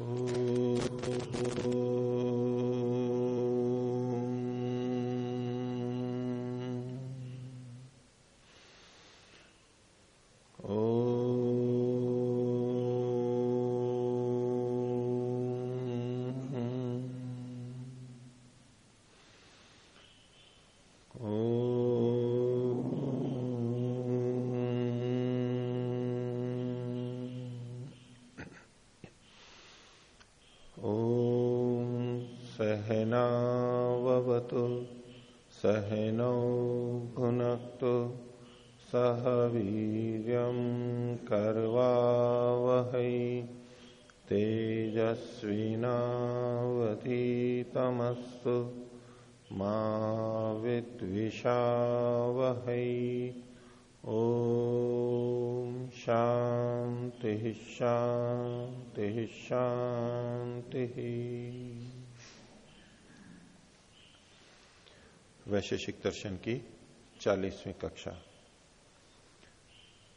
Oh. शांति वैशेषिक दर्शन की चालीसवीं कक्षा।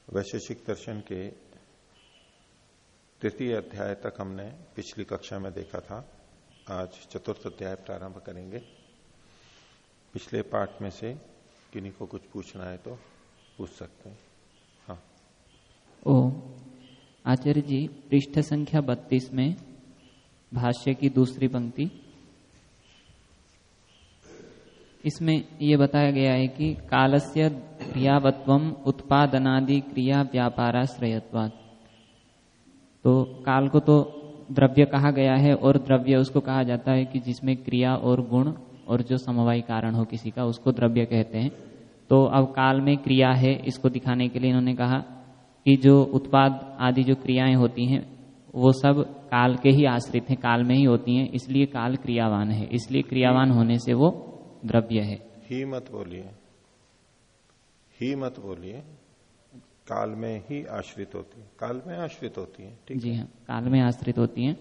वैशेषिक दर्शन के तृतीय अध्याय तक हमने पिछली कक्षा में देखा था। आज चतुर्थ अध्याय प्रारंभ करेंगे। पिछले पाठ में से किन्हीं को कुछ पूछना है तो पूछ सकते हैं। हाँ। ओ आचार्य जी पृष्ठ संख्या बत्तीस में भाष्य की दूसरी पंक्ति। इसमें ये बताया गया है कि कालस्य क्रियावत्व उत्पादनादि क्रिया व्यापाराश्रयत्वाद तो काल को तो द्रव्य कहा गया है और द्रव्य उसको कहा जाता है कि जिसमें क्रिया और गुण और जो समवाय कारण हो किसी का, उसको द्रव्य कहते हैं। तो अब काल में क्रिया है, इसको दिखाने के लिए इन्होंने कहा कि जो उत्पाद आदि जो क्रियाएँ होती हैं, वो सब काल के ही आश्रित हैं काल में ही होती हैं इसलिए काल क्रियावान है इसलिए क्रियावान होने से वो द्रव्य है। ही मत बोलिए। ही मत बोलिए काल में ही आश्रित होती है। काल में आश्रित होती है ठीक जी हाँ? काल में आश्रित होती है।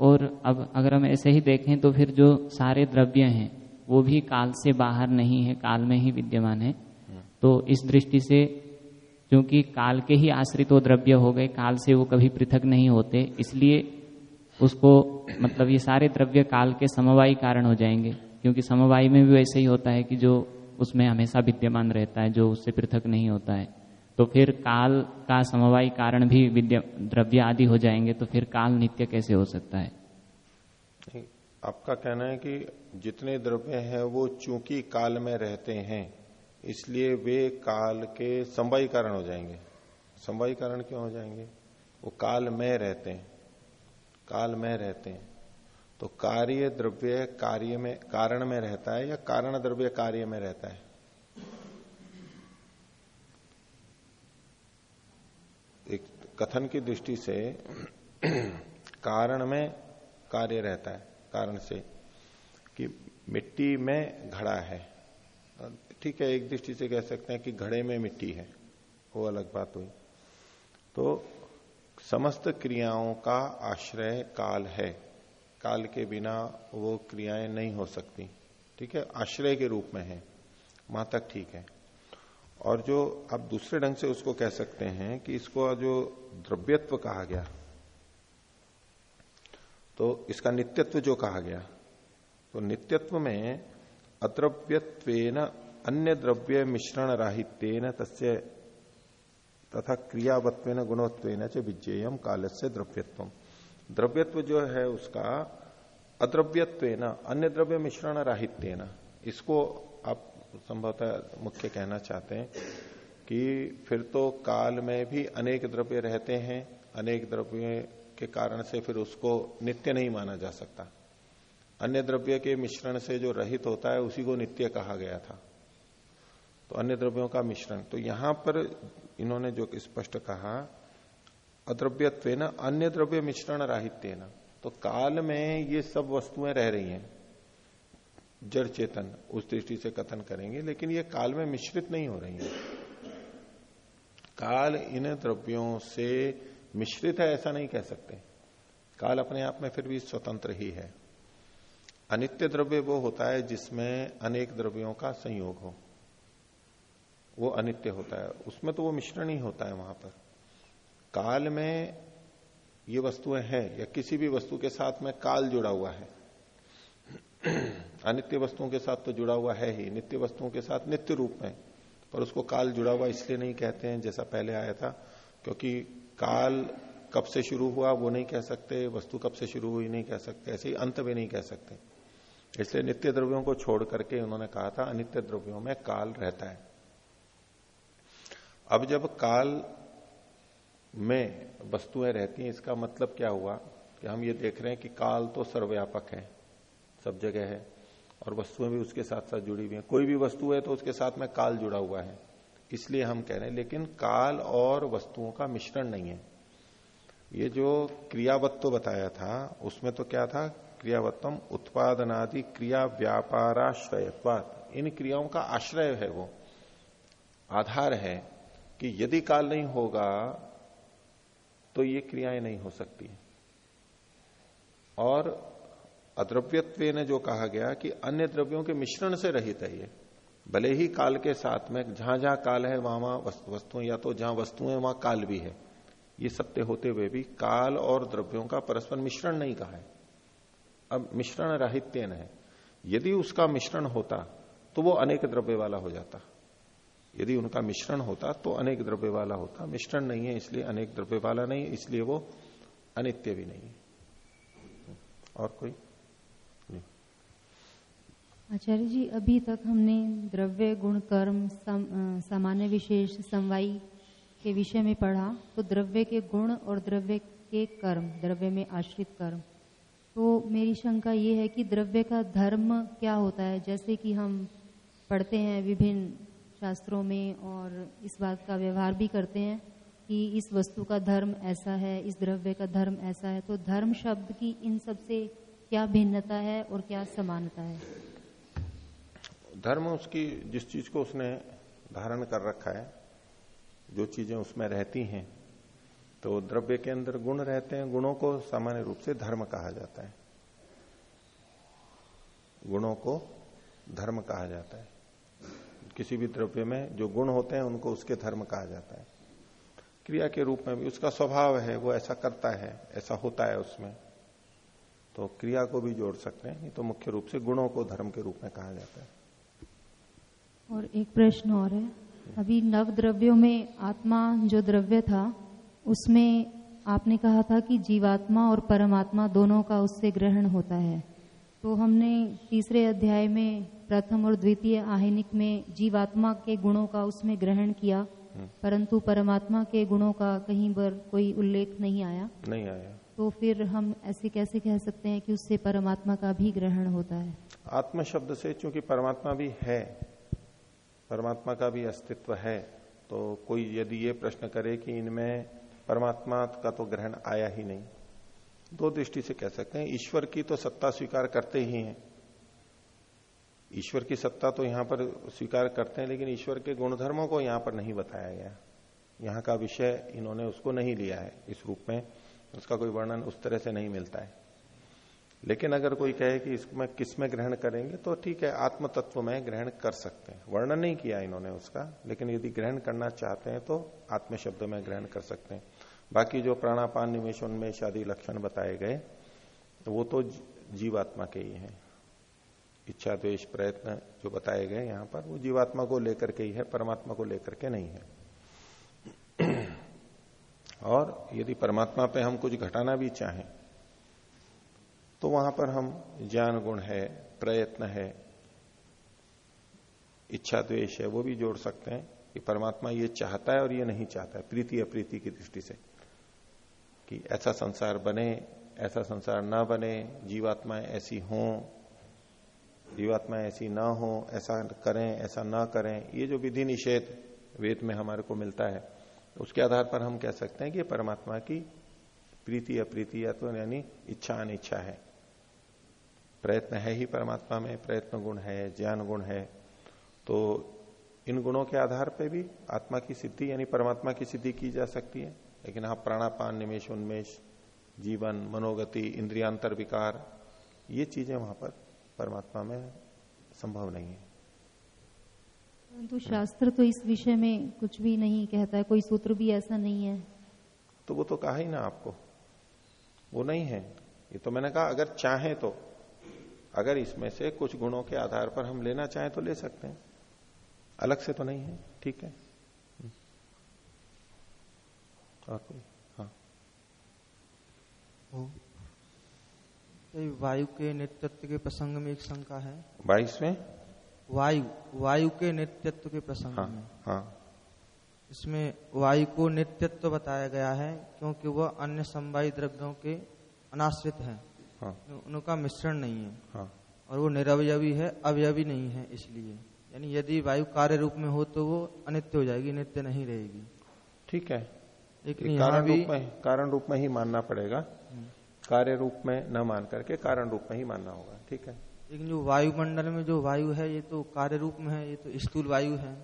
और अब अगर हम ऐसे ही देखें तो फिर जो सारे द्रव्य हैं वो भी काल से बाहर नहीं है काल में ही विद्यमान है। तो इस दृष्टि से क्योंकि काल के ही आश्रित वो द्रव्य हो गए, काल से वो कभी पृथक नहीं होते, इसलिए उसको मतलब ये सारे द्रव्य काल के समवायी कारण हो जाएँगे, क्योंकि समवाय में भी वैसे ही होता है कि जो उसमें हमेशा विद्यमान रहता है, जो उससे पृथक नहीं होता है। तो फिर काल का समवाय कारण भी विद्या, द्रव्य आदि हो जाएँगे तो फिर काल नित्य कैसे हो सकता है? आपका कहना है कि जितने द्रव्य हैं वो चूँकि काल में रहते हैं इसलिए वे काल के संवाई हो जाएँगे। संवाई क्यों हो जाएँगे? वो काल में रहते हैं। काल में रहते हैं। तो कार्य द्रव्य कार्य में, कारण में रहता है या कारण द्रव्य कार्य में रहता है? एक कथन की दृष्टि से कारण में कार्य रहता है। कारण से कि मिट्टी में घड़ा है। ठीक है, एक दृष्टि से कह सकते हैं कि घड़े में मिट्टी है, वो अलग बात हुई। तो समस्त क्रियाओं का आश्रय काल है। काल के बिना वो क्रियाएँ नहीं हो सकती, ठीक है? आश्रय के रूप में है, वहाँ तक ठीक है। और जो आप दूसरे ढंग से उसको कह सकते हैं कि इसको जो द्रव्यत्व कहा गया तो इसका नित्यत्व जो कहा गया तो नित्यत्व में अद्रव्यत्व अन्य द्रव्य मिश्रण राहित्यन तस्य तथा क्रियावत्व गुणवत्व च काल से द्रव्यत्व। द्रव्यत्व जो है उसका अद्रव्यत्व अन्य द्रव्य मिश्रण राहित्यन इसको आप संभवतः मुख्य कहना चाहते हैं कि फिर तो काल में भी अनेक द्रव्य रहते हैं, अनेक द्रव्य के कारण से फिर उसको नित्य नहीं माना जा सकता। अन्य द्रव्य के मिश्रण से जो रहित होता है, उसी को नित्य कहा गया था। तो अन्य द्रव्यों का मिश्रण। तो यहाँ पर इन्होंने जो स्पष्ट कहा अद्रव्यत्व अन्य द्रव्य मिश्रण राहित्य तो काल में ये सब वस्तुएँ रह रही हैं। जड़ चेतन, उस दृष्टि से कथन करेंगे, लेकिन ये काल में मिश्रित नहीं हो रही है। काल इन द्रव्यों से मिश्रित है, ऐसा नहीं कह सकते। काल अपने आप में फिर भी स्वतंत्र ही है। अनित्य द्रव्य वो होता है जिसमें अनेक द्रव्यों का संयोग हो। वो अनित्य होता है। उसमें तो वो मिश्रण ही होता है वहाँ पर। काल में ये वस्तुएँ हैं, या किसी भी वस्तु के साथ में काल जुड़ा हुआ है। अनित्य वस्तुओं के साथ तो जुड़ा हुआ है ही, नित्य वस्तुओं के साथ नित्य रूप में। पर उसको काल जुड़ा हुआ इसलिए नहीं कहते हैं, जैसा पहले आया था, क्योंकि काल कब से शुरू हुआ वो नहीं कह सकते, वस्तु कब से शुरू हुई नहीं कह सकते, ऐसे ही अंत भी नहीं कह सकते। इसलिए नित्य द्रव्यों को छोड़ करके उन्होंने कहा था, अनित्य द्रव्यों में काल रहता है। अब जब काल में वस्तुएँ रहती हैं, इसका मतलब क्या हुआ? कि हम ये देख रहे हैं कि काल तो सर्वव्यापक है, सब जगह है, और वस्तुएँ भी उसके साथ साथ जुड़ी हुई हैं। कोई भी वस्तु है तो उसके साथ में काल जुड़ा हुआ है, इसलिए हम कह रहे हैं। लेकिन काल और वस्तुओं का मिश्रण नहीं है। ये जो क्रियावत्व बताया था, उसमें तो क्या था? क्रियावत्तम उत्पादनादि क्रिया व्यापाराश्रयत्वात। इन क्रियाओं का आश्रय है वो, आधार है। कि यदि काल नहीं होगा तो ये क्रियाएँ नहीं हो सकती और अद्रव्यत्व ने जो कहा गया कि अन्य द्रव्यों के मिश्रण से रहित है ये। भले ही काल के साथ में जहाँ जहाँ काल है, वहाँ वहाँ वस्तुएँ, या तो जहाँ वस्तुएँ वहाँ काल भी है। ये सत्य होते हुए भी काल और द्रव्यों का परस्पर मिश्रण नहीं कहा है। अब मिश्रण राहित्य है। यदि उसका मिश्रण होता तो वो अनेक द्रव्य वाला हो जाता। यदि उनका मिश्रण होता तो अनेक द्रव्य वाला होता। मिश्रण नहीं है इसलिए अनेक द्रव्य वाला नहीं इसलिए वो अनित्य भी नहीं और कोई? आचार्य जी अभी तक हमने द्रव्य गुण कर्म सम, सामान्य विशेष समवाई के विषय में पढ़ा तो द्रव्य के गुण और द्रव्य के कर्म द्रव्य में आश्रित कर्म। तो मेरी शंका ये है कि द्रव्य का धर्म क्या होता है? जैसे कि हम पढ़ते हैं विभिन्न शास्त्रों में और इस बात का व्यवहार भी करते हैं कि इस वस्तु का धर्म ऐसा है, इस द्रव्य का धर्म ऐसा है तो धर्म शब्द की इन सबसे क्या भिन्नता है और क्या समानता है? धर्म उसकी, जिस चीज़ को उसने धारण कर रखा है, जो चीज़ें उसमें रहती हैं तो द्रव्य के अंदर गुण रहते हैं, गुणों को सामान्य रूप से धर्म कहा जाता है। गुणों को धर्म कहा जाता है। किसी भी द्रव्य में जो गुण होते हैं, उनको उसके धर्म कहा जाता है। क्रिया के रूप में भी उसका स्वभाव है, वो ऐसा करता है, ऐसा होता है उसमें। तो क्रिया को भी जोड़ सकते हैं, ये तो मुख्य रूप से गुणों को धर्म के रूप में कहा जाता है। और एक प्रश्न और है। अभी नव द्रव्यों में आत्मा जो द्रव्य था, उसमें आपने कहा था कि जीवात्मा और परमात्मा दोनों का उससे ग्रहण होता है। तो हमने तीसरे अध्याय में प्रथम और द्वितीय आहिनिक में जीवात्मा के गुणों का उसमें ग्रहण किया हम्म। परंतु परमात्मा के गुणों का कहीं पर कोई उल्लेख नहीं आया। नहीं आया। तो फिर हम ऐसे कैसे कह सकते हैं कि उससे परमात्मा का भी ग्रहण होता है? आत्म शब्द से चूँकि परमात्मा भी है परमात्मा का भी अस्तित्व है तो कोई यदि ये प्रश्न करे कि इनमें परमात्मा का तो ग्रहण आया ही नहीं दो दृष्टि से कह सकते हैं ईश्वर की तो सत्ता स्वीकार करते ही हैं। ईश्वर की सत्ता तो यहाँ पर स्वीकार करते हैं, लेकिन ईश्वर के गुणधर्मों को यहाँ पर नहीं बताया गया यहाँ का विषय इन्होंने उसको नहीं लिया है, इस रूप में उसका कोई वर्णन उस तरह से नहीं मिलता है। लेकिन अगर कोई कहे कि इसमें किसमें ग्रहण करेंगे तो ठीक है आत्म तत्व में ग्रहण कर सकते हैं। वर्णन नहीं किया इन्होंने उसका, लेकिन यदि ग्रहण करना चाहते हैं तो आत्म शब्द में ग्रहण कर सकते हैं। बाकी जो प्राणापान निवेश उन्मेष आदि लक्षण बताए गए तो वो तो जीवात्मा के ही है। इच्छा द्वेश प्रयत्न जो बताए गए यहाँ पर, वो जीवात्मा को लेकर के ही है, परमात्मा को लेकर के नहीं है। और यदि परमात्मा पे हम कुछ घटाना भी चाहें तो वहाँ पर हम ज्ञान गुण है, प्रयत्न है, इच्छा द्वेष है, वो भी जोड़ सकते हैं कि परमात्मा ये चाहता है और ये नहीं चाहता है, प्रीति अप्रीति की दृष्टि से। कि ऐसा संसार बने, ऐसा संसार ना बने, जीवात्माएँ ऐसी हों जीवात्माएँ ऐसी ना हो, ऐसा करें, ऐसा ना करें, ये जो विधि निषेध वेद में हमारे को मिलता है, उसके आधार पर हम कह सकते हैं कि परमात्मा की प्रीति अप्रीति या तो यानी इच्छा अनिच्छा है। प्रयत्न है ही परमात्मा में, प्रयत्न गुण है, ज्ञान गुण है तो इन गुणों के आधार पर भी आत्मा की सिद्धि यानी परमात्मा की सिद्धि की जा सकती है। लेकिन हाँ प्राणापान, निमेश, उन्मेष, जीवन, मनोगति, इंद्रियांतर विकार, ये चीज़ें वहाँ पर परमात्मा में संभव नहीं है। परंतु शास्त्र तो इस विषय में कुछ भी नहीं कहता है कोई सूत्र भी ऐसा नहीं है। तो वो तो कहा ही ना आपको। वो नहीं है। ये तो मैंने कहा अगर चाहे तो। अगर इसमें से कुछ गुणों के आधार पर हम लेना चाहें तो ले सकते हैं। अलग से तो नहीं है। ठीक है। हम्म। और कोई? हाँ। वायु के नित्यत्व के प्रसंग में एक शंका है। बाईसवें वायु वायु के नेतृत्व के प्रसंग हाँ में। हाँ। इसमें वायु को नेतृत्व बताया गया है क्योंकि वह अन्य संवायी द्रव्यों के अनाश्रित है। हाँ। उनका मिश्रण नहीं है। हाँ। और वो निरवयवी है अवयवी नहीं है इसलिए। यानी यदि वायु कार्य रूप में हो तो वो अनित्य हो जाएगी नित्य नहीं रहेगी। ठीक है। लेकिन कारण रूप में कारण रूप में ही मानना पड़ेगा। कार्य रूप में न मान करके कारण रूप में ही मानना होगा, ठीक है? लेकिन जो वायुमंडल में जो वायु है, ये तो कार्य रूप में है, ये तो स्थूल वायु है,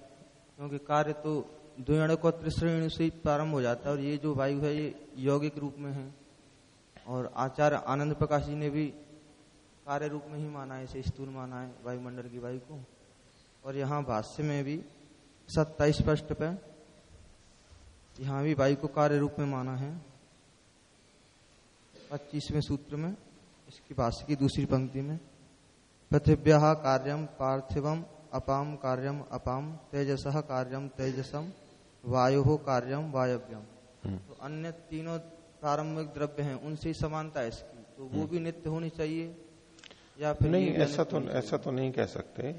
क्योंकि कार्य तो द्वयण को त्रिश्रेणी से प्रारंभ हो जाता है, और ये जो वायु है, ये यौगिक रूप में है। और आचार्य आनंद प्रकाश जी ने भी कार्य रूप में ही माना है, इसे स्थूल माना है, वायुमंडल की वायु को। और यहाँ भाष्य में भी सत्ताईस पृष्ठ पे, यहाँ भी वायु को कार्य रूप में माना है। पच्चीसवें सूत्र में इसकी भाष्य की दूसरी पंक्ति में पृथिव्य कार्यम पार्थिवम अपाम कार्यम अपाम तेजस कार्यम तेजसम वायु कार्यम वायव्यम। हम्म। तो अन्य तीनों प्रारंभिक द्रव्य हैं उनसे ही समानता है इसकी। तो वो भी नित्य होनी चाहिए या फिर नहीं ऐसा तो ऐसा तो नहीं कह सकते।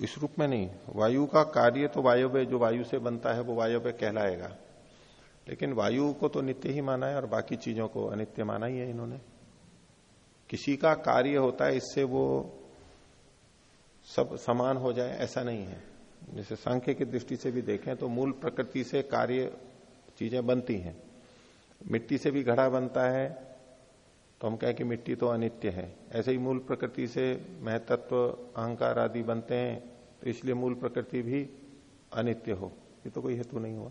इस रूप में नहीं। वायु का कार्य तो वायव्य जो वायु से बनता है वो वायव्य कहलाएगा। लेकिन वायु को तो नित्य ही माना है और बाकी चीज़ों को अनित्य माना ही है इन्होंने। किसी का कार्य होता है, इससे वो सब समान हो जाए, ऐसा नहीं है। जैसे सांख्य की दृष्टि से भी देखें तो मूल प्रकृति से कार्य चीज़ें बनती हैं। मिट्टी से भी घड़ा बनता है तो हम कहें कि मिट्टी तो अनित्य है। ऐसे ही मूल प्रकृति से महतत्व, अहंकार आदि बनते हैं तो इसलिए मूल प्रकृति भी अनित्य हो। ये तो कोई हेतु नहीं हुआ।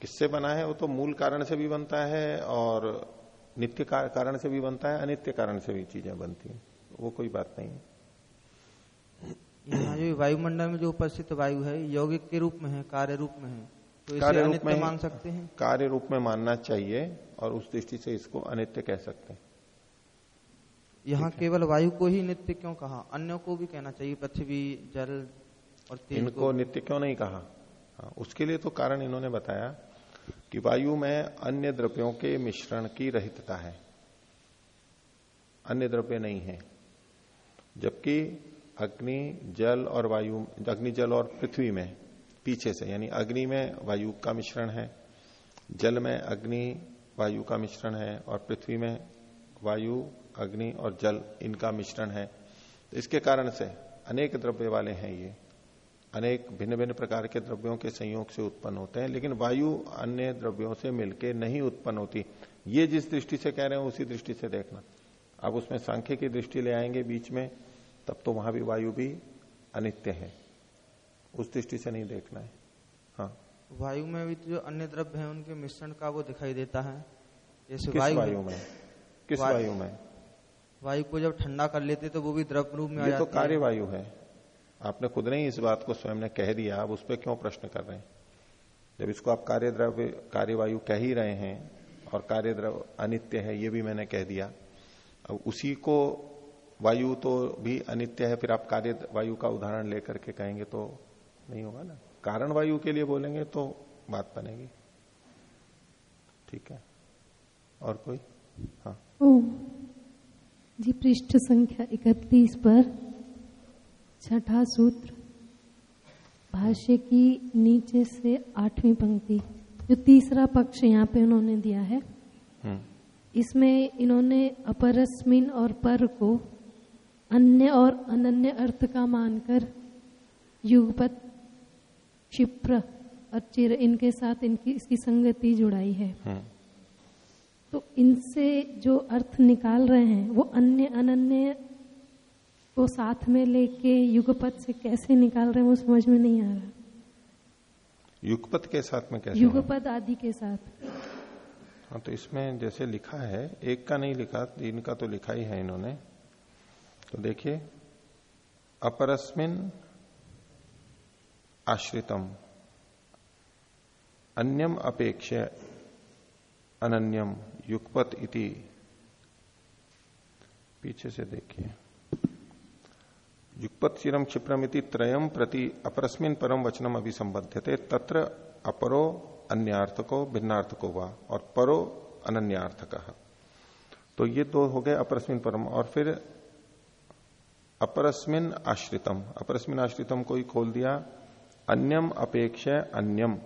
किससे बना है? वो तो मूल कारण से भी बनता है और नित्य कारण से भी बनता है अनित्य कारण से भी चीज़ें बनती हैं। वो कोई बात नहीं है। यहाँ जो वायुमंडल में जो उपस्थित वायु है यौगिक के रूप में है कार्य रूप में है। तो इसे कार्य रूप में मान सकते हैं? कार्य रूप में मानना चाहिए और उस दृष्टि से इसको अनित्य कह सकते हैं। यहाँ केवल वायु को ही नित्य क्यों कहा? अन्यों को भी कहना चाहिए पृथ्वी जल और तेज इनको को। नित्य क्यों नहीं कहा? उसके लिए तो कारण इन्होंने बताया कि वायु में अन्य द्रव्यों के मिश्रण की रहितता है। अन्य द्रव्य नहीं है, जबकि अग्नि, जल और वायु, अग्नि, जल और पृथ्वी में, पीछे से, यानी अग्नि में वायु का मिश्रण है, जल में अग्नि, वायु का मिश्रण है, और पृथ्वी में वायु, अग्नि और जल इनका मिश्रण है। तो इसके कारण से अनेक द्रव्य वाले हैं ये। अनेक भिन्न भिन्न प्रकार के द्रव्यों के संयोग से उत्पन्न होते हैं लेकिन वायु अन्य द्रव्यों से मिलके नहीं उत्पन्न होती। ये जिस दृष्टि से कह रहे हैं उसी दृष्टि से देखना। अब उसमें सांख्य की दृष्टि ले आएँगे बीच में तब तो वहाँ भी वायु भी अनित्य है। उस दृष्टि से नहीं देखना है। हाँ। वायु में भी जो अन्य द्रव्य है उनके मिश्रण का वो दिखाई देता है। जैसे किस वायु वायु में? किस वायु- वायु में? वायु को जब ठंडा कर लेते तो वो भी द्रव्य रूप में आ तो कार्य वायु है। आपने खुद ने ही इस बात को स्वयं ने कह दिया, आप उस पर क्यों प्रश्न कर रहे हैं? जब इसको आप कार्य द्रव्य कार्य वायु कह ही रहे हैं और कार्य द्रव्य अनित्य है, ये भी मैंने कह दिया। अब उसी को वायु तो भी अनित्य है, फिर आप कार्य वायु का उदाहरण लेकर के कहेंगे तो नहीं होगा ना? कारण वायु के लिए बोलेंगे तो बात बनेगी। ठीक है? और कोई? हाँ। जी, पृष्ठ संख्या इकतीस पर छठा सूत्र भाष्य की नीचे से आठवीं पंक्ति जो तीसरा पक्ष यहाँ पे उन्होंने दिया है। हम्म। इसमें इन्होंने अपरस्मिन और पर को अन्य और अनन्य अर्थ का मानकर युगपत क्षिप्र और चिर इनके साथ इनकी इसकी संगति जुड़ाई है। हम्म। तो इनसे जो अर्थ निकाल रहे हैं वो अन्य अनन्य को साथ में लेके युगपत से कैसे निकाल रहे हैं वो समझ में नहीं आ रहा। युगपत के साथ में कैसे? युगपद आदि के साथ। हाँ तो इसमें जैसे लिखा है एक का नहीं लिखा तीन का तो लिखा ही है इन्होंने। तो देखिए अपरस्मिन आश्रितम अन्यम अपेक्ष अनन्यम युगपत इति। पीछे से देखिए। युगपत चिरम क्षिप्रम इति त्रयम प्रति अपरस्मिन परम वचनम अभी संबद्ध थे तत्र अपरो अन्यार्थको भिन्नार्थको वा, और परो अनन्यार्थक। तो ये दो हो गए अपरस्मिन परम, और फिर अपरस्मिन आश्रितम। अपरस्मिन आश्रितम को ही खोल दिया, अन्यम अपेक्षा अन्यम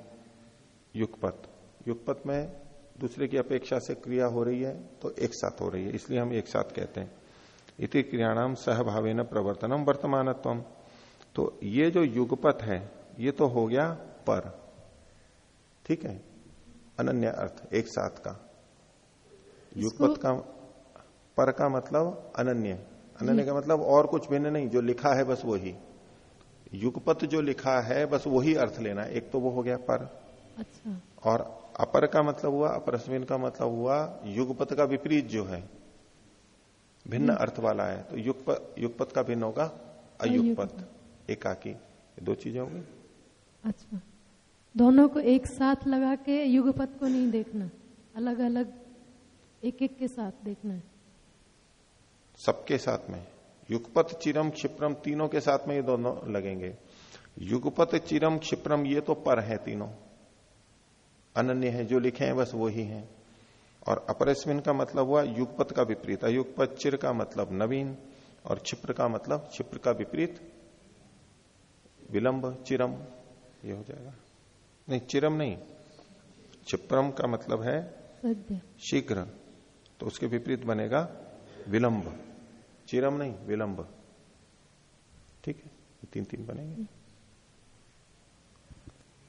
युगपत युगपत में दूसरे की अपेक्षा से क्रिया हो रही है तो एक साथ हो रही है, इसलिए हम एक साथ कहते हैं। इति क्रियाणाम सहभावे न प्रवर्तनम वर्तमानत्व। तो ये जो युगपत है ये तो हो गया पर। ठीक है? अनन्य अर्थ एक साथ का। युगपत का पर का मतलब अनन्य। अनन्य का मतलब और कुछ भिन्न नहीं जो लिखा है बस वही। युगपत जो लिखा है बस वही अर्थ लेना। एक तो वो हो गया पर। अच्छा। और अपर का मतलब हुआ अपरस्मिन का मतलब हुआ युगपत का विपरीत जो है। भिन्न अर्थ वाला है तो युगपत युगपत का भिन्न होगा अयुगपत एकाकी। दो चीज़ें होंगी? अच्छा। दोनों को एक साथ लगा के युगपत को नहीं देखना। अलग अलग एक एक के साथ देखना है। सबके साथ में। युगपत चिरम क्षिप्रम तीनों के साथ में ये दोनों लगेंगे। युगपत चिरम क्षिप्रम ये तो पर है तीनों। अनन्य है जो लिखे हैं बस वो ही है। और अपरस्मिन का मतलब हुआ युगपत का विपरीत। अयुगपत चिर का मतलब नवीन और क्षिप्र का मतलब क्षिप्र का विपरीत। विलंब चिरम ये हो जाएगा। नहीं चिरम नहीं। क्षिप्रम का मतलब है शीघ्र। तो उसके विपरीत बनेगा विलंब। चिरम नहीं विलंब। ठीक है तीन तीन बनेंगे।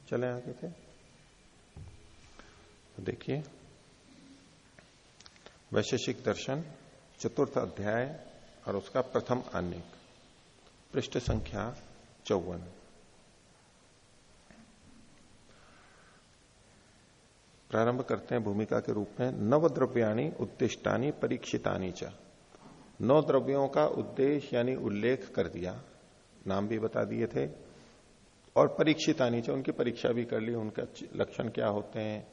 चले आगे थे तो देखिए। वैशेषिक दर्शन, चतुर्थ अध्याय और उसका प्रथम आनेक। पृष्ठ संख्या चौवन। प्रारंभ करते हैं भूमिका के रूप में। नव द्रव्याणी उद्दिष्टानी परीक्षितानी च। नौ द्रव्यों का उद्देश्य यानी उल्लेख कर दिया। नाम भी बता दिए थे। और परीक्षितानी च, उनकी परीक्षा भी कर ली। उनका लक्षण क्या होते हैं?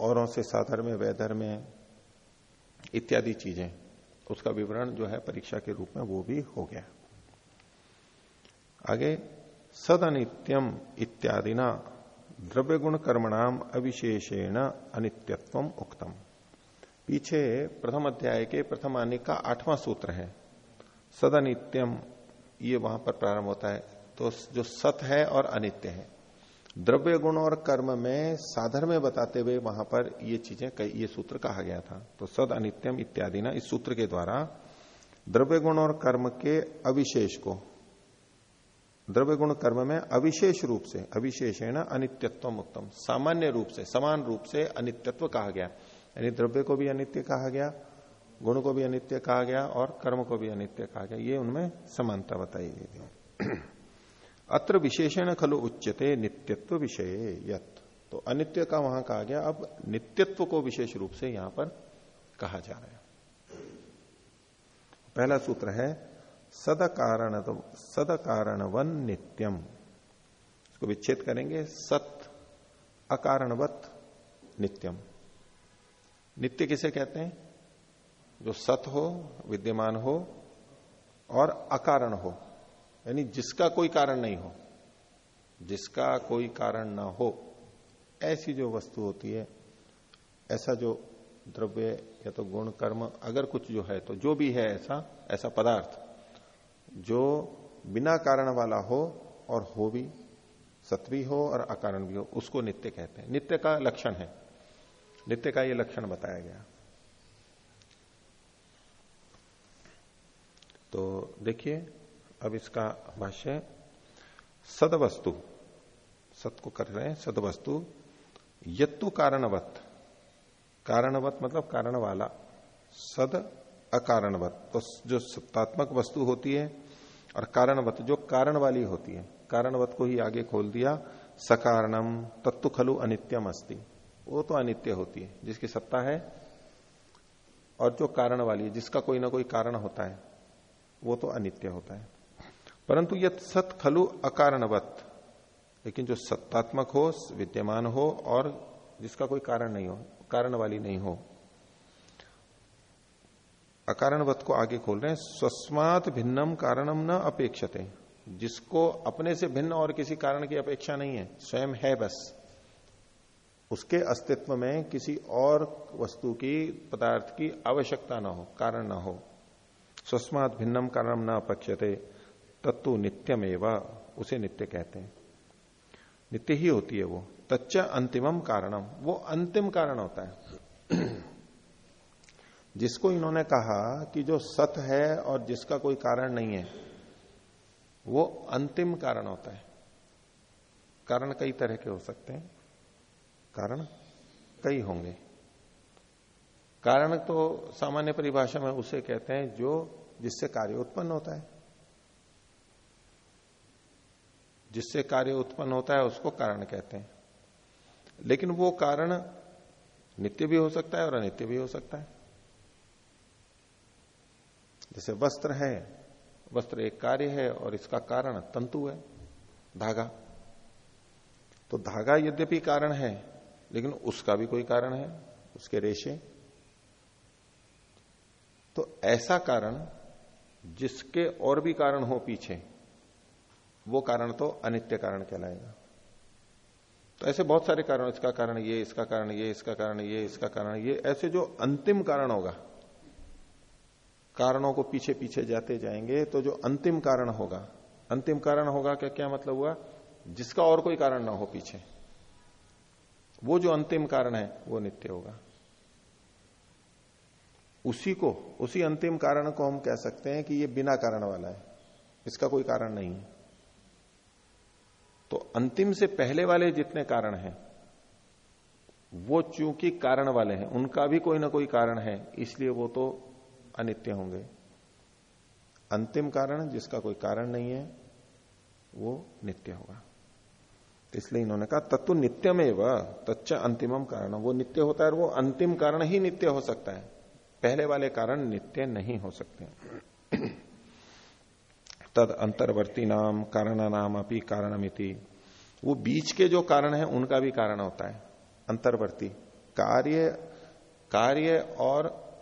औरों से साधर में वैधर में इत्यादि चीज़ें, उसका विवरण जो है परीक्षा के रूप में वो भी हो गया। आगे, सदनित्यम इत्यादि ना द्रव्य गुण कर्मणाम अविशेषेण अनित्यत्व उक्तम। पीछे प्रथम अध्याय के प्रथम आने का आठवां सूत्र है। सदनित्यम, ये वहाँ पर प्रारंभ होता है। तो जो सत है और अनित्य है। द्रव्य गुण और कर्म में साधर में बताते हुए वहाँ पर ये चीज़ें ये सूत्र कहा गया था। तो सद अनित्यम इत्यादि ना, इस सूत्र के द्वारा द्रव्य गुण और कर्म के अविशेष को, द्रव्य गुण कर्म में अविशेष रूप से अविशेष है ना अनित्यत्व उत्तम, सामान्य रूप से, समान रूप से अनित्यत्व कहा गया। यानी द्रव्य को भी अनित्य कहा गया, गुण को भी अनित्य कहा गया और कर्म को भी अनित्य कहा गया। ये उनमें समानता बताई गई थी। अत्र विशेषण खलु उच्चते नित्यत्व विषय यत। तो अनित्य का वहाँ कहा गया, अब नित्यत्व को विशेष रूप से यहाँ पर कहा जा रहा है। पहला सूत्र है सद कारण सद कारणवन नित्यम। इसको विच्छेद करेंगे, सत, अकारणवत, नित्यम। नित्य किसे कहते हैं? जो सत हो, विद्यमान हो, और अकारण हो। यानी जिसका कोई कारण नहीं हो, जिसका कोई कारण ना हो, ऐसी जो वस्तु होती है, ऐसा जो द्रव्य या तो गुण, कर्म, अगर कुछ जो है तो जो भी है ऐसा ऐसा पदार्थ, जो बिना कारण वाला हो और हो भी सत्वी हो और अकारण भी हो, उसको नित्य कहते हैं। नित्य का लक्षण है। नित्य का ये लक्षण बताया गया। तो देखिए अब इसका भाष्य सद वस्तु सत को कर रहे हैं सद वस्तु यत्तु कारणवत। कारणवत मतलब कारण वाला सद अकारणवत। तो जो सत्तात्मक वस्तु होती है और कारणवत, जो कारण वाली होती है। कारणवत को ही आगे खोल दिया, सकारणम तत्व खलु अनित्यम अस्ति। वो तो अनित्य होती है, जिसकी सत्ता है और जो कारण वाली है, जिसका कोई ना कोई कारण होता है, वो तो अनित्य होता है। परंतु यह सत खलु अकारणवत। लेकिन जो सत्तात्मक हो, विद्यमान हो और जिसका कोई कारण नहीं हो, कारण वाली नहीं हो। अकारणवत को आगे खोल रहे हैं, स्वस्मात भिन्नम कारणम न अपेक्षते। जिसको अपने से भिन्न और किसी कारण की अपेक्षा नहीं है, स्वयं है बस। उसके अस्तित्व में किसी और वस्तु की, पदार्थ की आवश्यकता ना हो, कारण ना हो। स्वस्मात भिन्नम कारणम न अपेक्षते। तत्व नित्यम एवं उसे नित्य कहते हैं। नित्य ही होती है वो। तच्च अंतिमम कारणम। वो अंतिम कारण होता है। जिसको इन्होंने कहा कि जो सत है और जिसका कोई कारण नहीं है, वो अंतिम कारण होता है। कारण कई तरह के हो सकते हैं। कारण कई होंगे। कारण तो सामान्य परिभाषा में उसे कहते हैं जो जिससे कार्य उत्पन्न होता है। जिससे कार्य उत्पन्न होता है उसको कारण कहते हैं। लेकिन वो कारण नित्य भी हो सकता है और अनित्य भी हो सकता है। जैसे वस्त्र है, वस्त्र एक कार्य है और इसका कारण तंतु है, धागा। तो धागा यद्यपि कारण है, लेकिन उसका भी कोई कारण है, उसके रेशे। तो ऐसा कारण जिसके और भी कारण हो पीछे वो कारण तो अनित्य कारण कहलाएगा। तो ऐसे बहुत सारे कारण, इसका कारण ये, इसका कारण ये, इसका कारण ये, इसका कारण ये, ऐसे जो अंतिम कारण होगा, कारणों को पीछे पीछे जाते जाएँगे तो जो अंतिम कारण होगा, अंतिम कारण होगा क्या क्या मतलब हुआ? जिसका और कोई कारण ना हो पीछे, वो जो अंतिम कारण है, वो नित्य होगा। उसी को, उसी अंतिम कारण को हम कह सकते हैं कि ये बिना कारण वाला है, इसका कोई कारण नहीं है। तो अंतिम से पहले वाले जितने कारण हैं, वो चूँकि कारण वाले हैं, उनका भी कोई ना कोई कारण है, इसलिए वो तो अनित्य होंगे। अंतिम कारण जिसका कोई कारण नहीं है, वो नित्य होगा। इसलिए इन्होंने कहा तत्व नित्यम एवं तच्च अंतिमम कारण। वो नित्य होता है और वो अंतिम कारण ही नित्य हो सकता है। पहले वाले कारण नित्य नहीं हो सकते तद अंतर्वर्ती नाम कारण नाम अपनी कारणमिति। वो बीच के जो कारण है, उनका भी कारण होता है। अंतर्वर्ती। कार्य कार्य और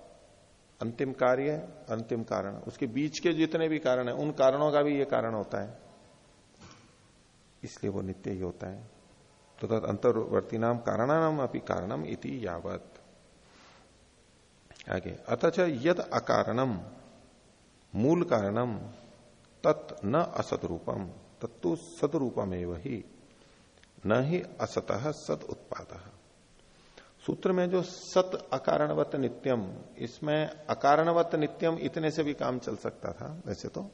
अंतिम कार्य, अंतिम कारण। उसके बीच के जितने भी कारण है, उन कारणों का भी ये कारण होता है। इसलिए वो नित्य ही होता है। तो तद अंतर्वर्ती नाम कारणानाम अपनी कारणम इति यावत। आगे। अतच यद अकारणम, मूल कारणम। तत् न असद रूपम तत्तु सदरूपम ही। न ही असतः सद उत्पाद। सूत्र में जो सत अकारणवत नित्यम, इसमें अकारणवत नित्यम इतने से भी काम चल सकता था, वैसे तो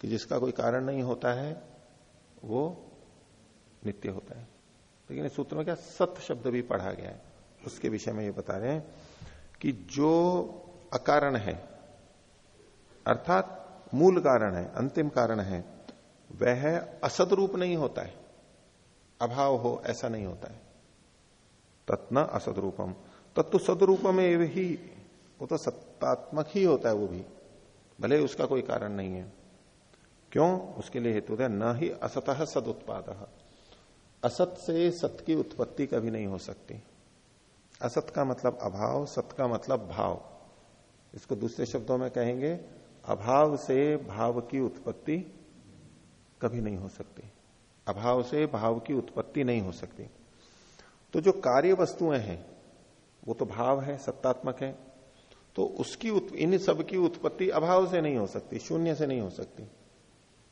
कि जिसका कोई कारण नहीं होता है, वो नित्य होता है। लेकिन इस सूत्र में क्या सत शब्द भी पढ़ा गया है, उसके विषय में ये बता रहे हैं कि जो अकारण है, अर्थात मूल कारण है, अंतिम कारण है, वह असद रूप नहीं होता है। अभाव हो, ऐसा नहीं होता है। तत्न असद रूपम। तत्व सदरूपम ही वो तो सत्तात्मक ही होता है वो भी। भले उसका कोई कारण नहीं है। क्यों? उसके लिए हेतु है, न ही असतः सद उत्पाद। असत से सत की उत्पत्ति कभी नहीं हो सकती। असत का मतलब अभाव, सत का मतलब भाव। इसको दूसरे शब्दों में कहेंगे अभाव से भाव की उत्पत्ति कभी नहीं हो सकती। अभाव से भाव की उत्पत्ति नहीं हो सकती। तो जो कार्य वस्तुएँ हैं, वो तो भाव है, सत्तात्मक है। तो उसकी इन सब की उत्पत्ति अभाव से नहीं हो सकती, शून्य से नहीं हो सकती।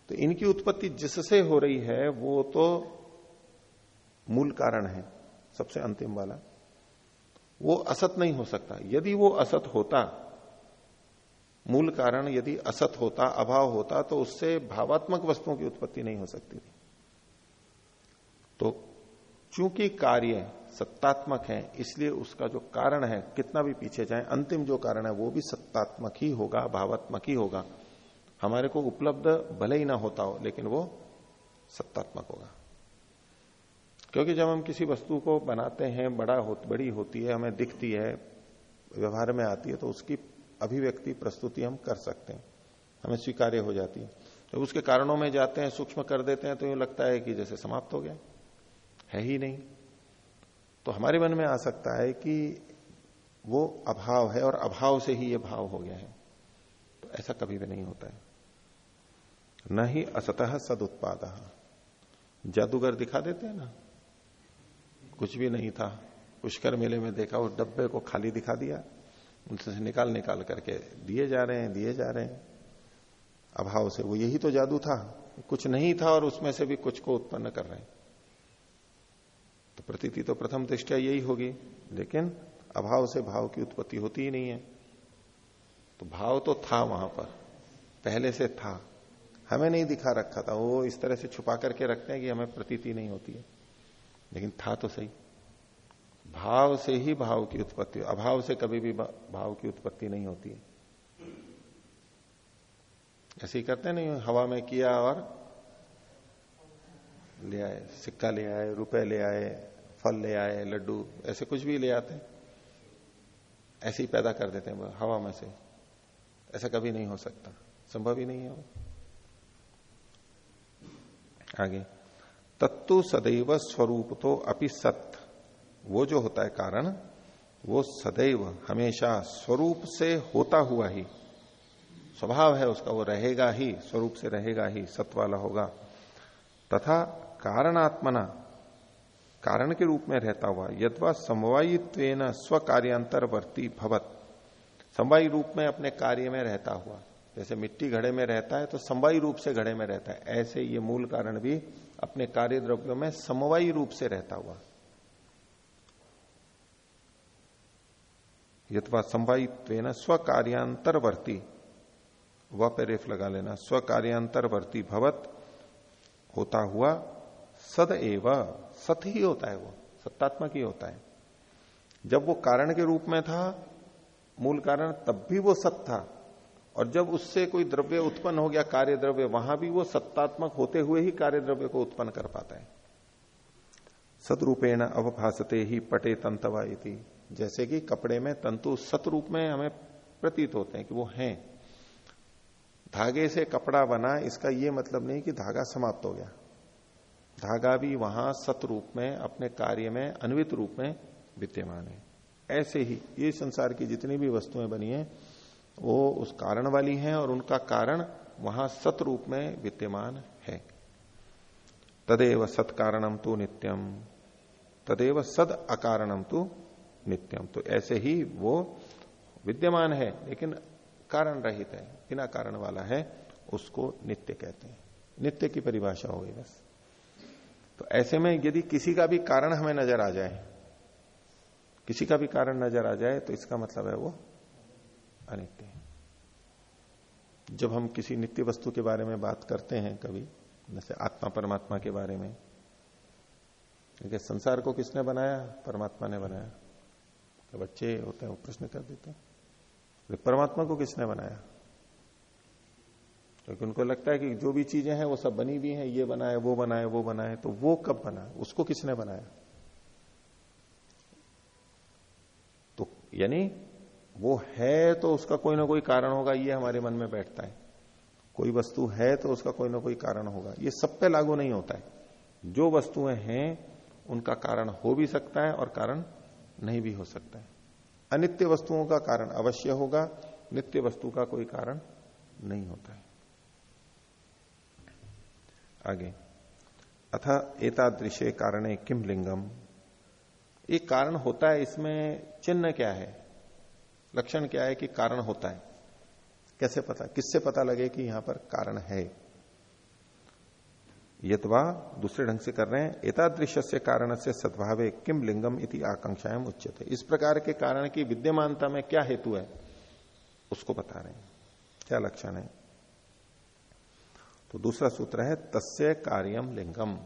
तो इनकी उत्पत्ति जिससे हो रही है, वो तो मूल कारण है, सबसे अंतिम वाला। वो असत नहीं हो सकता। यदि वो असत होता मूल कारण यदि असत होता अभाव होता तो उससे भावात्मक वस्तुओं की उत्पत्ति नहीं हो सकती थी। तो चूँकि कार्य सत्तात्मक है इसलिए उसका जो कारण है कितना भी पीछे जाए अंतिम जो कारण है वो भी सत्तात्मक ही होगा भावात्मक ही होगा। हमारे को उपलब्ध भले ही ना होता हो लेकिन वो सत्तात्मक होगा। क्योंकि जब हम किसी वस्तु को बनाते हैं बड़ा हो, बड़ी होती है हमें दिखती है व्यवहार में आती है तो उसकी अभिव्यक्ति, प्रस्तुति हम कर सकते हैं। हमें स्वीकार्य हो जाती है। तो उसके कारणों में जाते हैं, सूक्ष्म कर देते हैं तो यूँ लगता है कि जैसे समाप्त हो गया। है ही नहीं। तो हमारे मन में आ सकता है कि वो अभाव है और अभाव से ही ये भाव हो गया है। तो ऐसा कभी भी नहीं होता है। न ही असतः सद उत्पाद जादूगर दिखा देते हैं ना? कुछ भी नहीं था। पुष्कर मेले में देखा, उस डब्बे को खाली दिखा दिया। उनसे निकाल निकाल करके दिए जा रहे हैं, दिए जा रहे हैं। अभाव से वो यही तो जादू था। कुछ नहीं था और उसमें से भी कुछ को उत्पन्न कर रहे हैं। तो प्रतीति तो प्रथम दृष्टिया यही होगी, लेकिन अभाव से भाव की उत्पत्ति होती ही नहीं है। तो भाव तो था वहाँ पर, पहले से था। हमें नहीं दिखा रखा था, वो इस तरह से छुपा करके रखते हैं कि हमें प्रतीति नहीं होती है। लेकिन था तो सही। भाव से ही भाव की उत्पत्ति, अभाव से कभी भी भाव की उत्पत्ति नहीं होती है। ऐसे ही करते नहीं, हवा में किया और ले आए, सिक्का ले आए, रुपए ले आए, फल ले आए, लड्डू, ऐसे कुछ भी ले आते ऐसे ही पैदा कर देते हैं हवा में से। ऐसा कभी नहीं हो सकता, संभव ही नहीं है वो। आगे, तत्तु सदैव स्वरूप तो अपि सत्य वो जो होता है कारण, वो सदैव हमेशा स्वरूप से होता हुआ ही, स्वभाव है उसका, वो रहेगा ही, स्वरूप से रहेगा ही सत्य वाला होगा। तथा कारणात्मना, कारण के रूप में रहता हुआ, यदवा समवायित्व स्व कार्यांतरवर्ती भवत, समवायी रूप में अपने कार्य में रहता हुआ। जैसे मिट्टी घड़े में रहता है तो समवायी रूप से घड़े में रहता है। ऐसे ये मूल कारण भी अपने कार्य द्रव्यों में समवायी रूप से रहता हुआ। यथवा संवायित्व स्व कार्यांतरवर्ती वह पे रेफ लगा लेना। स्व कार्यांतरवर्ती भवत होता हुआ सद एव सत ही होता है वो। सत्तात्मक ही होता है। जब वो कारण के रूप में था, मूल कारण, तब भी वो सत था। और जब उससे कोई द्रव्य उत्पन्न हो गया कार्य द्रव्य वहाँ भी वो सत्तात्मक होते हुए ही कार्य द्रव्य को उत्पन्न कर पाता है। सतरूपेण अवभाषते ही पटे तंतवा जैसे कि कपड़े में तंतु सतरूप में हमें प्रतीत होते हैं कि वो हैं। धागे से कपड़ा बना, इसका ये मतलब नहीं कि धागा समाप्त हो गया। धागा भी वहाँ सतरूप में, अपने कार्य में, अन्वित रूप में विद्यमान है। ऐसे ही ये संसार की जितनी भी वस्तुएँ बनी है, वो उस कारण वाली हैं और उनका कारण वहाँ सत रूप में विद्यमान है। तदेव सत्कारणम तो नित्यम तदेव सद अकारणम तो नित्यम। तो ऐसे ही वो विद्यमान है, लेकिन कारण रहित है, बिना कारण वाला है, उसको नित्य कहते हैं। नित्य की परिभाषा होगी बस। तो ऐसे में यदि किसी का भी कारण हमें नज़र आ जाए, किसी का भी कारण नज़र आ जाए तो इसका मतलब है वो अनित्य है। जब हम किसी नित्य वस्तु के बारे में बात करते हैं कभी, जैसे आत्मा परमात्मा के बारे में संसार को किसने बनाया? परमात्मा ने बनाया। बच्चे होते हैं, वो प्रश्न कर देते हैं। तो परमात्मा को किसने बनाया? क्योंकि तो उनको लगता है कि जो भी चीज़ें हैं, वो सब बनी भी हैं, ये बनाए वो बनाए वो बनाए तो वो कब बना? उसको किसने बनाया? तो यानी वो है तो उसका कोई ना कोई कारण होगा, ये हमारे मन में बैठता है। कोई वस्तु है तो उसका कोई ना कोई कारण होगा। ये सब पे लागू नहीं होता है। जो वस्तुएँ हैं, उनका कारण हो भी सकता है और कारण नहीं भी हो सकता है। अनित्य वस्तुओं का कारण अवश्य होगा, नित्य वस्तु का कोई कारण नहीं होता है। आगे, अथा एतादृश्य कारण किम लिंगम? एक कारण होता है, इसमें चिन्ह क्या है? लक्षण क्या है कि कारण होता है? कैसे पता, किससे पता लगे कि यहाँ पर कारण है? यथवा दूसरे ढंग से कर रहे हैं। एतादृश्य से कारण से सद्भावे किम लिंगम इति आकांक्षाएँ उच्चते इस प्रकार के कारण की विद्यमानता में क्या हेतु है, उसको बता रहे हैं। क्या लक्षण है? तो दूसरा सूत्र है, तस्य कार्यम लिंगम।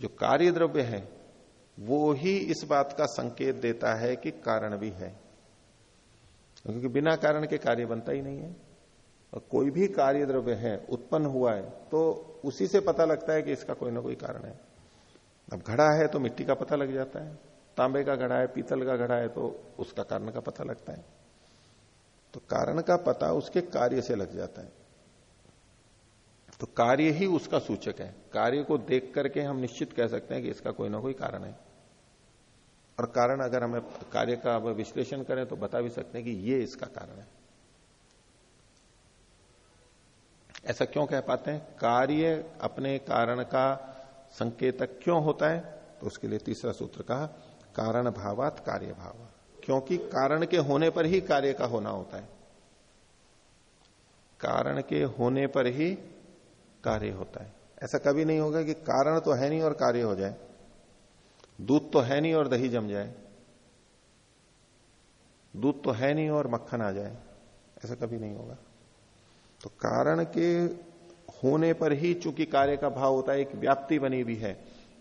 जो कार्य द्रव्य है, वो ही इस बात का संकेत देता है कि कारण भी है। क्योंकि बिना कारण के कार्य बनता ही नहीं है। और कोई भी कार्य द्रव्य है, उत्पन्न हुआ है तो उसी से पता लगता है कि इसका कोई ना कोई कारण है। अब घड़ा है तो मिट्टी का पता लग जाता है। तांबे का घड़ा है, पीतल का घड़ा है तो उसका कारण का पता लगता है। तो कारण का पता उसके कार्य से लग जाता है। तो कार्य ही उसका सूचक है। कार्य को देख करके हम निश्चित कह सकते हैं कि इसका कोई ना कोई कारण है। और कारण अगर हमें कार्य का विश्लेषण करें तो बता भी सकते हैं कि ये इसका कारण है। ऐसा क्यों कह पाते हैं? कार्य अपने कारण का संकेतक क्यों होता है? तो उसके लिए तीसरा सूत्र कहा, कारण भावात कार्य भाव। क्योंकि कारण के होने पर ही कार्य का होना होता है। कारण के होने पर ही कार्य होता है। ऐसा कभी नहीं होगा कि कारण तो है नहीं और कार्य हो जाए। दूध तो है नहीं और दही जम जाए। दूध तो है नहीं और मक्खन आ जाए। ऐसा कभी नहीं होगा। तो कारण के होने पर ही चूँकि कार्य का भाव होता है, एक व्याप्ति बनी हुई है,